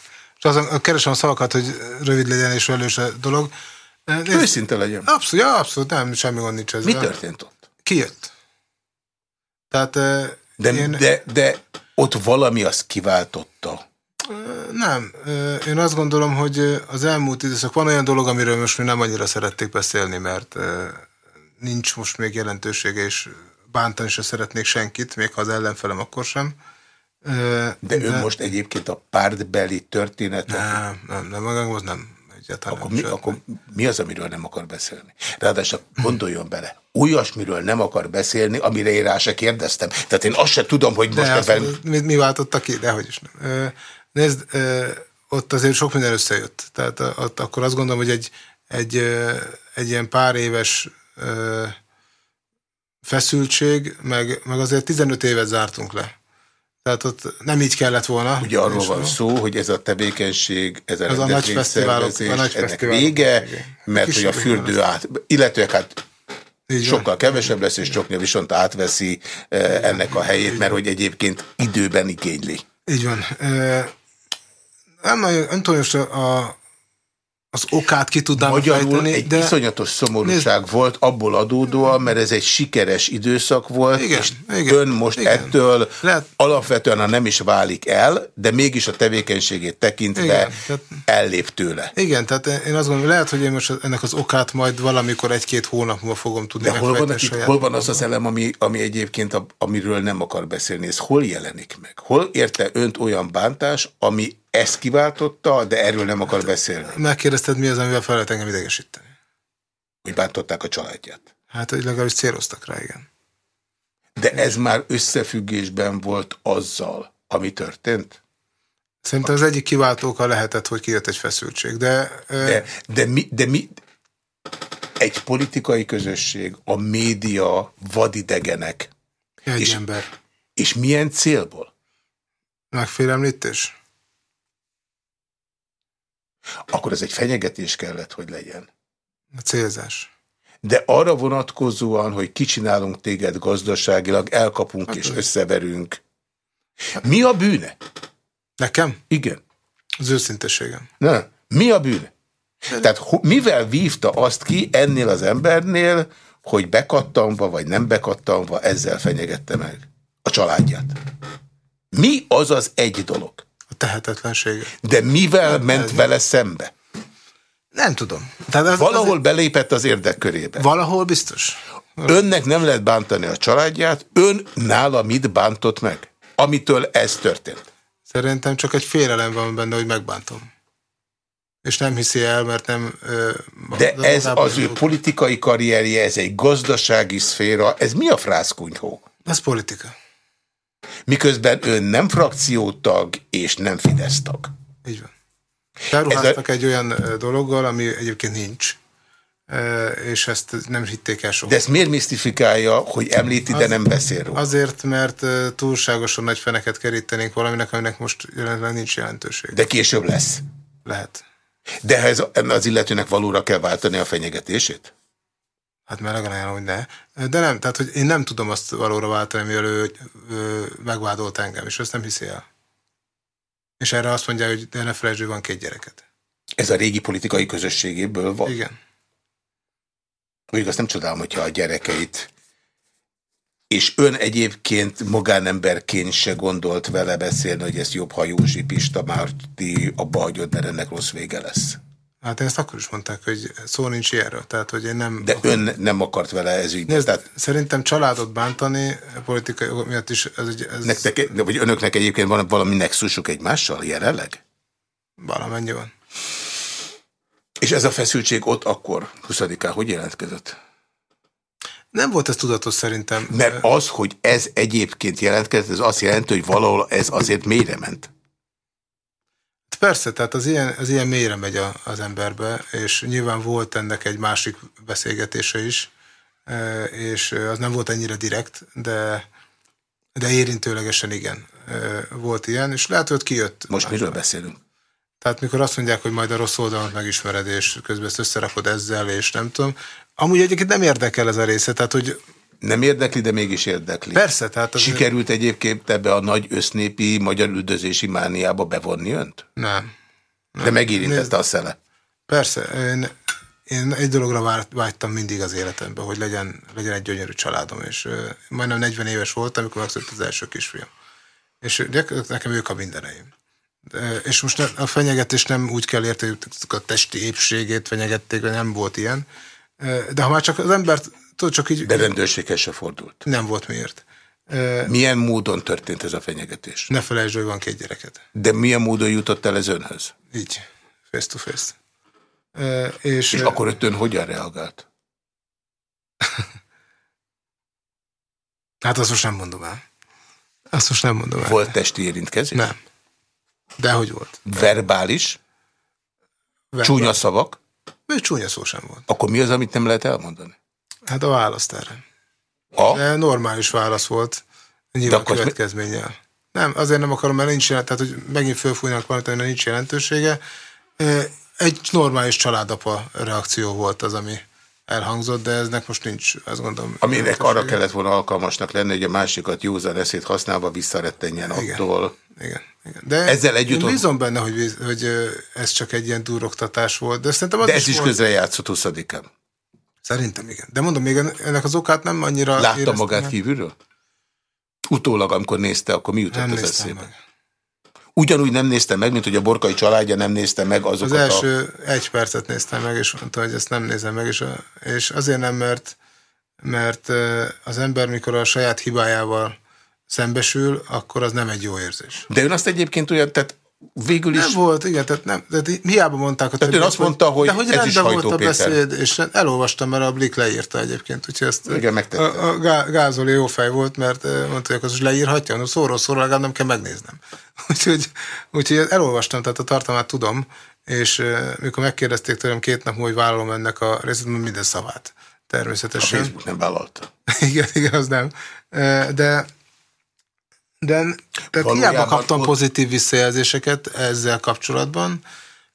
azon keresem a szavakat, hogy rövid legyen és velős a dolog. Őszinte legyen. Abszolút, ja, abszolút, nem, semmi gond nincs ezzel. Mi történt ott? Kijött. Tehát de, én... de, de ott valami azt kiváltotta. Nem. Én azt gondolom, hogy az elmúlt időszak van olyan dolog, amiről most mi nem annyira szerették beszélni, mert nincs most még jelentősége, és bántani se szeretnék senkit, még ha az ellenfelem akkor sem. De, de ön most egyébként a pártbeli történetet... Nem, nem, nem, nem, nem. Egyáltalán akkor, nem mi, akkor mi az, amiről nem akar beszélni? Ráadásul gondoljon bele, olyasmiről nem akar beszélni, amire én rá se kérdeztem. Tehát én azt se tudom, hogy most de ebben... Mi, mi váltotta ki? Dehogy is nem. Nézd, ott azért sok minden összejött. Tehát ott akkor azt gondolom, hogy egy, egy, egy ilyen pár éves feszültség, meg, meg azért 15 évet zártunk le. Tehát ott nem így kellett volna. Ugye arról van szó, hogy ez a tevékenység, ez a, ez a nagy fesztiválok, a nagy ennek vége, mert hogy a fürdő át, illetve hát így sokkal van. kevesebb lesz, és Csoknya viszont átveszi eh, ennek a helyét, mert hogy egyébként időben igényli. Így van. Eh, nem nagyon, nem tudom, a, az okát ki tudnám Magyarul fejteni, egy de... iszonyatos szomorúság nézd... volt abból adódóan, mert ez egy sikeres időszak volt, igen, és igen, ön most igen. ettől Lehet... alapvetően ha nem is válik el, de mégis a tevékenységét tekintve igen, tehát... ellép tőle. Igen, tehát én azt gondolom, lehet, hogy én most ennek az okát majd valamikor egy-két hónap múlva fogom tudni De hol van, itt, hol van az az elem, ami, ami egyébként, a, amiről nem akar beszélni? Ez hol jelenik meg? Hol érte önt olyan bántás, ami ezt kiváltotta, de erről nem akar hát, beszélni. Megkérdezted, mi az, amivel fel lehet engem idegesíteni? Hogy bántották a családját. Hát, hogy legalábbis céloztak rá, igen. De ez már összefüggésben volt azzal, ami történt? Szerintem az egyik kiváltóka lehetett, hogy kijött egy feszültség, de... De, de, mi, de mi... Egy politikai közösség, a média vadidegenek. Egy és, ember. És milyen célból? Megfélemlítés? Akkor ez egy fenyegetés kellett, hogy legyen. A célzás. De arra vonatkozóan, hogy kicsinálunk téged gazdaságilag, elkapunk Hát és összeverünk. Mi a bűne? Nekem? Igen. Az őszintességem. Nem. Mi a bűne? Tehát mivel vívta azt ki ennél az embernél, hogy bekattanva vagy nem bekattanva ezzel fenyegette meg a családját? Mi az az egy dolog? Tehetetlensége. De mivel ment vele szembe? Nem tudom. Tehát az, Valahol belépett az érdekkörébe. Valahol biztos. Önnek nem lehet bántani a családját, ön nála mit bántott meg? Amitől ez történt. Szerintem csak egy félelem van benne, hogy megbántom. És nem hiszi el, mert nem... De ez az ő politikai karrierje, ez egy gazdasági szféra, ez mi a frászkunyhó? Ez politika. Miközben ön nem frakciótag és nem Fidesz tag. Így van. Felruháztak egy olyan dologgal, ami egyébként nincs, és ezt nem hitték el soha. De ezt miért misztifikálja, hogy említi, de nem beszél róla? Azért, mert túlságosan nagy feneket kerítenénk valaminek, aminek most jelenleg nincs jelentőség. De később lesz. Lehet. De ez az illetőnek valóra kell váltani a fenyegetését? Hát már legalább, hogy ne. De nem, tehát hogy én nem tudom azt valóra váltani, mivel ő, ő megvádolt engem, és ezt nem hiszi el. És erre azt mondja, hogy de ne felejtsd, hogy van két gyereket. Ez a régi politikai közösségéből van. Igen. Mondjuk azt nem csodálom, hogyha a gyerekeit és ön egyébként magánemberként se gondolt vele beszélni, hogy ezt jobb, ha Józsi Pista Márti abba hagyod, mert ennek rossz vége lesz. Hát ezt akkor is mondták, hogy szó nincs ilyenről. Tehát, hogy én nem... De ön nem akart vele ez ügyben. Nézd, Tehát szerintem családot bántani politikai miatt is ez, ez nektek, vagy önöknek egyébként van valami nexusuk egymással jelenleg? valamennyi van. És ez a feszültség ott akkor, 20-án, hogy jelentkezett? Nem volt ez tudatos szerintem. Mert az, hogy ez egyébként jelentkezett, ez azt jelenti, hogy valahol ez azért mélyre ment. Persze, tehát az ilyen, az ilyen mélyre megy a, az emberbe, és nyilván volt ennek egy másik beszélgetése is, e, és az nem volt ennyire direkt, de, de érintőlegesen igen e, volt ilyen, és lehet, hogy kijött. Most más- miről beszélünk? Tehát mikor azt mondják, hogy majd a rossz oldalon megismered, és közben ezt összerakod ezzel, és nem tudom. Amúgy egyébként nem érdekel ez a része, tehát hogy Nem érdekli, de mégis érdekli. persze, tehát az Sikerült egyébként ebbe a nagy össznépi magyar üldözési mániába bevonni önt? Nem. De megérintette a szele. Persze, én, én egy dologra vágytam mindig az életemben, hogy legyen, legyen egy gyönyörű családom, és ö, majdnem 40 éves voltam, amikor megszületett az első kisfiam. És nekem ők a mindeneim. De, és most a fenyegetés nem úgy kell érteni, hogy a testi épségét fenyegették, nem volt ilyen. De ha már csak az embert, tudod, csak így De rendőrséghez se fordult. nem volt miért. Milyen módon történt ez a fenyegetés? Ne felejtsd, hogy van két gyereket. De milyen módon jutott el ez önhöz? Így, face to face. Ö, És, És akkor ön hogyan reagált? Hát azt most nem mondom el. Azt most nem mondom el. Volt testi érintkezés? Nem. De hogy volt? Verbális? Csúnya szavak? Még csúnya szó sem volt. Akkor mi az, amit nem lehet elmondani? Hát a választ erre. A? De normális válasz volt. Nyilván akkor- következménnyel. Nem, azért nem akarom, mert nincs jelent, tehát hogy megint fölfújnak valamit, aminek nincs jelentősége. Egy normális családapa reakció volt az, ami elhangzott, de eznek most nincs, azt gondolom. Aminek arra kellett volna alkalmasnak lenni, hogy a másikat józan eszét használva visszarettenjen Igen. attól. Igen, igen. De Ezzel együtt én bízom benne, hogy, hogy ez csak egy ilyen duroktatás volt. De szerintem az De ez is volt. közrejátszott 20-án. Szerintem igen. De mondom, még ennek az okát nem annyira Látta éreztem magát meg. kívülről? Utólag, amikor nézte, akkor mi jutott Nem az eszébe? meg. Ugyanúgy nem nézte meg, mint hogy a borkai családja nem nézte meg Az azokat a... első egy percet néztem meg, és mondta, hogy ezt nem nézem meg, és, a, és azért nem, mert, mert az ember, mikor a saját hibájával szembesül, akkor az nem egy jó érzés. De ön azt egyébként olyan, tehát végül is... Nem volt, igen, tehát, nem, tehát hiába mondták a Tehát ön azt mondta, hogy de hogy ez is volt a beszéd, és elolvastam, mert a Blik leírta egyébként, úgyhogy ezt Igen, megtette. a, a Gá- Gázoli jó fej volt, mert mondta, hogy akkor is leírhatja, mondom, szóról szóról legalább nem kell megnéznem. úgyhogy, úgyhogy elolvastam, tehát a tartalmát tudom, és mikor megkérdezték tőlem két nap, hogy vállalom ennek a részét, minden szavát. A Természetesen. Facebook nem vállalta. igen, igen, az nem. De, de tehát Valójában hiába kaptam ott- pozitív visszajelzéseket ezzel kapcsolatban.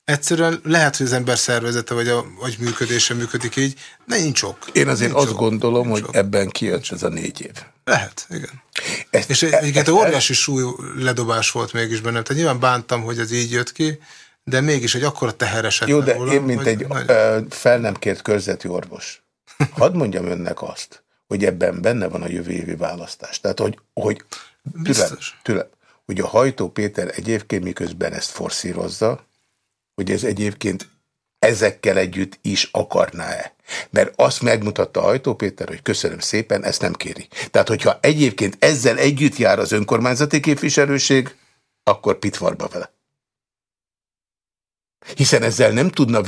Egyszerűen lehet, hogy az ember szervezete vagy a vagy működése működik így, de nincs ok. Én azért nincs azt ok. gondolom, Nincs hogy ok. ebben kijött ez a négy év. Lehet, igen. Ezt, És egyébként óriási súly ledobás volt mégis bennem. Tehát nyilván bántam, hogy ez így jött ki, de mégis egy akkora teher esett Jó, de rólam, én, mint egy nagyon- fel nem kért körzeti orvos, hadd mondjam önnek azt, hogy ebben benne van a jövő évi választás. Tehát, hogy, hogy Biztos. türelem, hogy a Hajtó Péter egyébként miközben ezt forszírozza, hogy ez egyébként ezekkel együtt is akarná-e. Mert azt megmutatta Hajtó Péter, hogy köszönöm szépen, ezt nem kéri. Tehát, hogyha egyébként ezzel együtt jár az önkormányzati képviselőség, akkor pitvarba vele. Hiszen ezzel nem tudna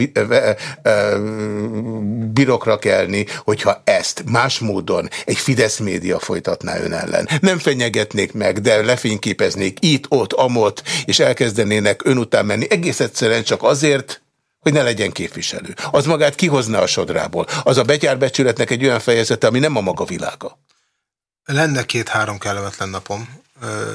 birokra kelni, hogyha ezt más módon egy Fidesz média folytatná ön ellen. Nem fenyegetnék meg, de lefényképeznék itt, ott, amott, és elkezdenének ön után menni. Egész egyszerűen csak azért, hogy ne legyen képviselő. Az magát kihozna a sodrából. Az a betyárbecsületnek egy olyan fejezete, ami nem a maga világa. Lenne két-három kellemetlen napom,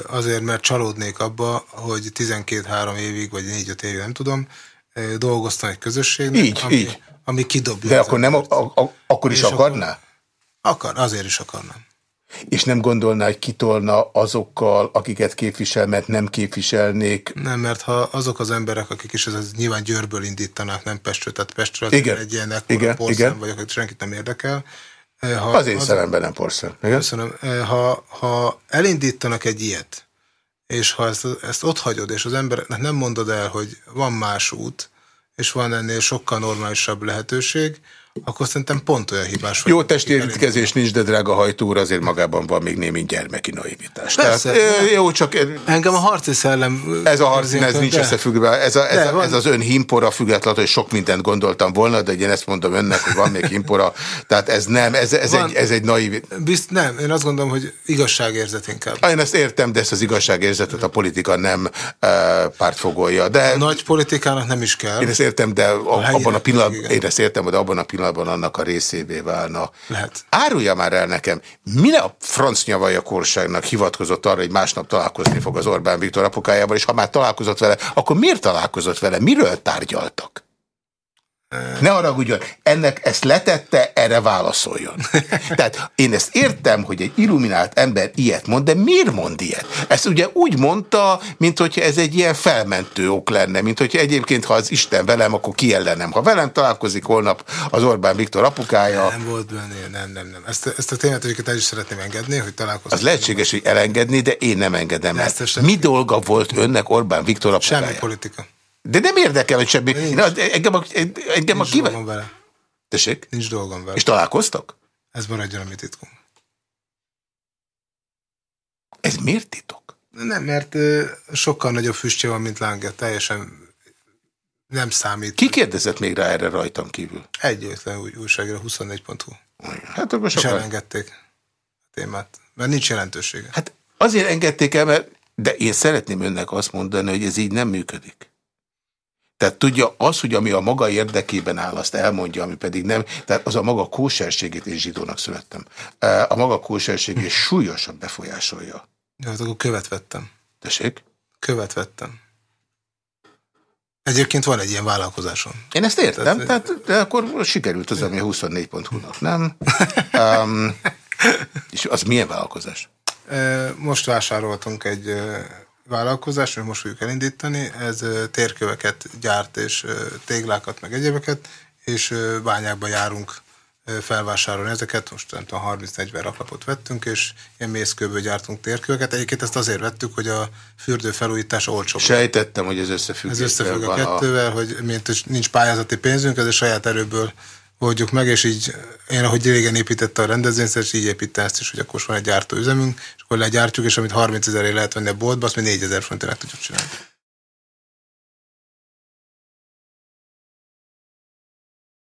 azért, mert csalódnék abba, hogy 12-3 évig, vagy 4-5 évig, nem tudom, ö, dolgoztam egy közösségnek, Így, ami, így. ami kidobja. De az akkor, nem, a, a, akkor is akarná? Akar, azért is akarnám. És nem gondolná, hogy kitolna azokkal, akiket képvisel, mert nem képviselnék. Nem, mert ha azok az emberek, akik is ez, nyilván Győrből indítanák, nem Pestről, tehát Pestről Igen. egy ilyen Igen, ekkora porszem igen. vagyok, hogy senkit nem érdekel. Ha Az én szememben nem porszem. Köszönöm. Ha, ha elindítanak egy ilyet, és ha ezt, ezt ott hagyod, és az embereknek nem mondod el, hogy van más út, és van ennél sokkal normálisabb lehetőség, akkor szerintem pont olyan hibás. Jó testérítkezés nincs, de drága hajtó úr, azért magában van még némi gyermeki naivitás. Persze. Tehát, ö, jó, csak Engem a harci szellem... ez a harc, ez nincs de- összefüggve. Ez, a, ez, De a, van. ez az ön himpora független, hogy sok mindent gondoltam volna, de én ezt mondom önnek, hogy van még himpora. Tehát ez nem, ez, ez, Van. egy, ez egy naív... Bizt, nem, én azt gondolom, hogy igazságérzet inkább. Én ezt értem, de ezt az igazságérzetet a politika nem uh, pártfogolja. De Nagy politikának nem is kell. Én ezt értem, de a, abban a pillanatban, én ezt értem, de abban a pillanatban annak a részévé válna. Lehet. Árulja már el nekem, mi a franc nyavaja korságnak hivatkozott arra, hogy másnap találkozni fog az Orbán Viktor apukájával, és ha már találkozott vele, akkor miért találkozott vele? Miről tárgyaltak? Ne haragudjon, ennek ezt letette, erre válaszoljon. Tehát én ezt értem, hogy egy illuminált ember ilyet mond, de miért mond ilyet? Ezt ugye úgy mondta, mint hogyha ez egy ilyen felmentő ok lenne, mint hogyha egyébként, ha az Isten velem, akkor ki ellenem. Ha velem találkozik holnap az Orbán Viktor apukája, Nem volt benne, nem, nem, nem. Ezt, ezt a témát egyébként el is szeretném engedni, hogy találkozunk. az lehetséges, hogy elengedni, de én nem engedem el. Mi dolga volt önnek Orbán Viktor apukája? Semmi politika. De nem érdekel, hogy semmi. Nincs. Na, engem a, engem a Nincs kive... dolgom vele. Tessék? Nincs dolgom vele. És találkoztak? Ez maradjon a mi titkunk. Ez miért titok? Nem, mert sokkal nagyobb füstje van, mint Lange. Teljesen nem számít. Ki kérdezett még rá erre rajtam kívül? Egyetlen új, újságíró 24.hu. Hát akkor És sokan... elengedték a témát. Mert nincs jelentősége. Hát azért engedték el, mert de én szeretném önnek azt mondani, hogy ez így nem működik. Tehát tudja, az, hogy ami a maga érdekében áll, azt elmondja, ami pedig nem, tehát az a maga kóserségét, én zsidónak születtem, a maga kóserségét súlyosan befolyásolja. De hát akkor követ vettem. Tessék? Követ vettem. Egyébként van egy ilyen vállalkozásom. Én ezt értem, Tehát- tehát, de akkor sikerült az, ami a 24.hu-nak, nem? Um, és az milyen vállalkozás? Ö, Most vásároltunk egy ö, vállalkozást, amit most fogjuk elindítani. Ez térköveket gyárt és téglákat, meg egyebeket, és bányákba járunk felvásárolni ezeket. Most nem tudom, 30-40 raklapot vettünk, és ilyen mészkőből gyártunk térköveket. Egyébként ezt azért vettük, hogy a fürdő felújítás olcsóbb. Sejtettem, hogy ez összefügg. Ez összefügg a kettővel, hogy mint nincs pályázati pénzünk, ezért saját erőből oldjuk meg, és így én, ahogy régen építette a rendezvényt, és így építem ezt is, hogy akkor van egy gyártóüzemünk, és akkor legyártjuk, és amit 30 ezerért lehet venni a boltba, azt mi 4000 forintért meg tudjuk csinálni.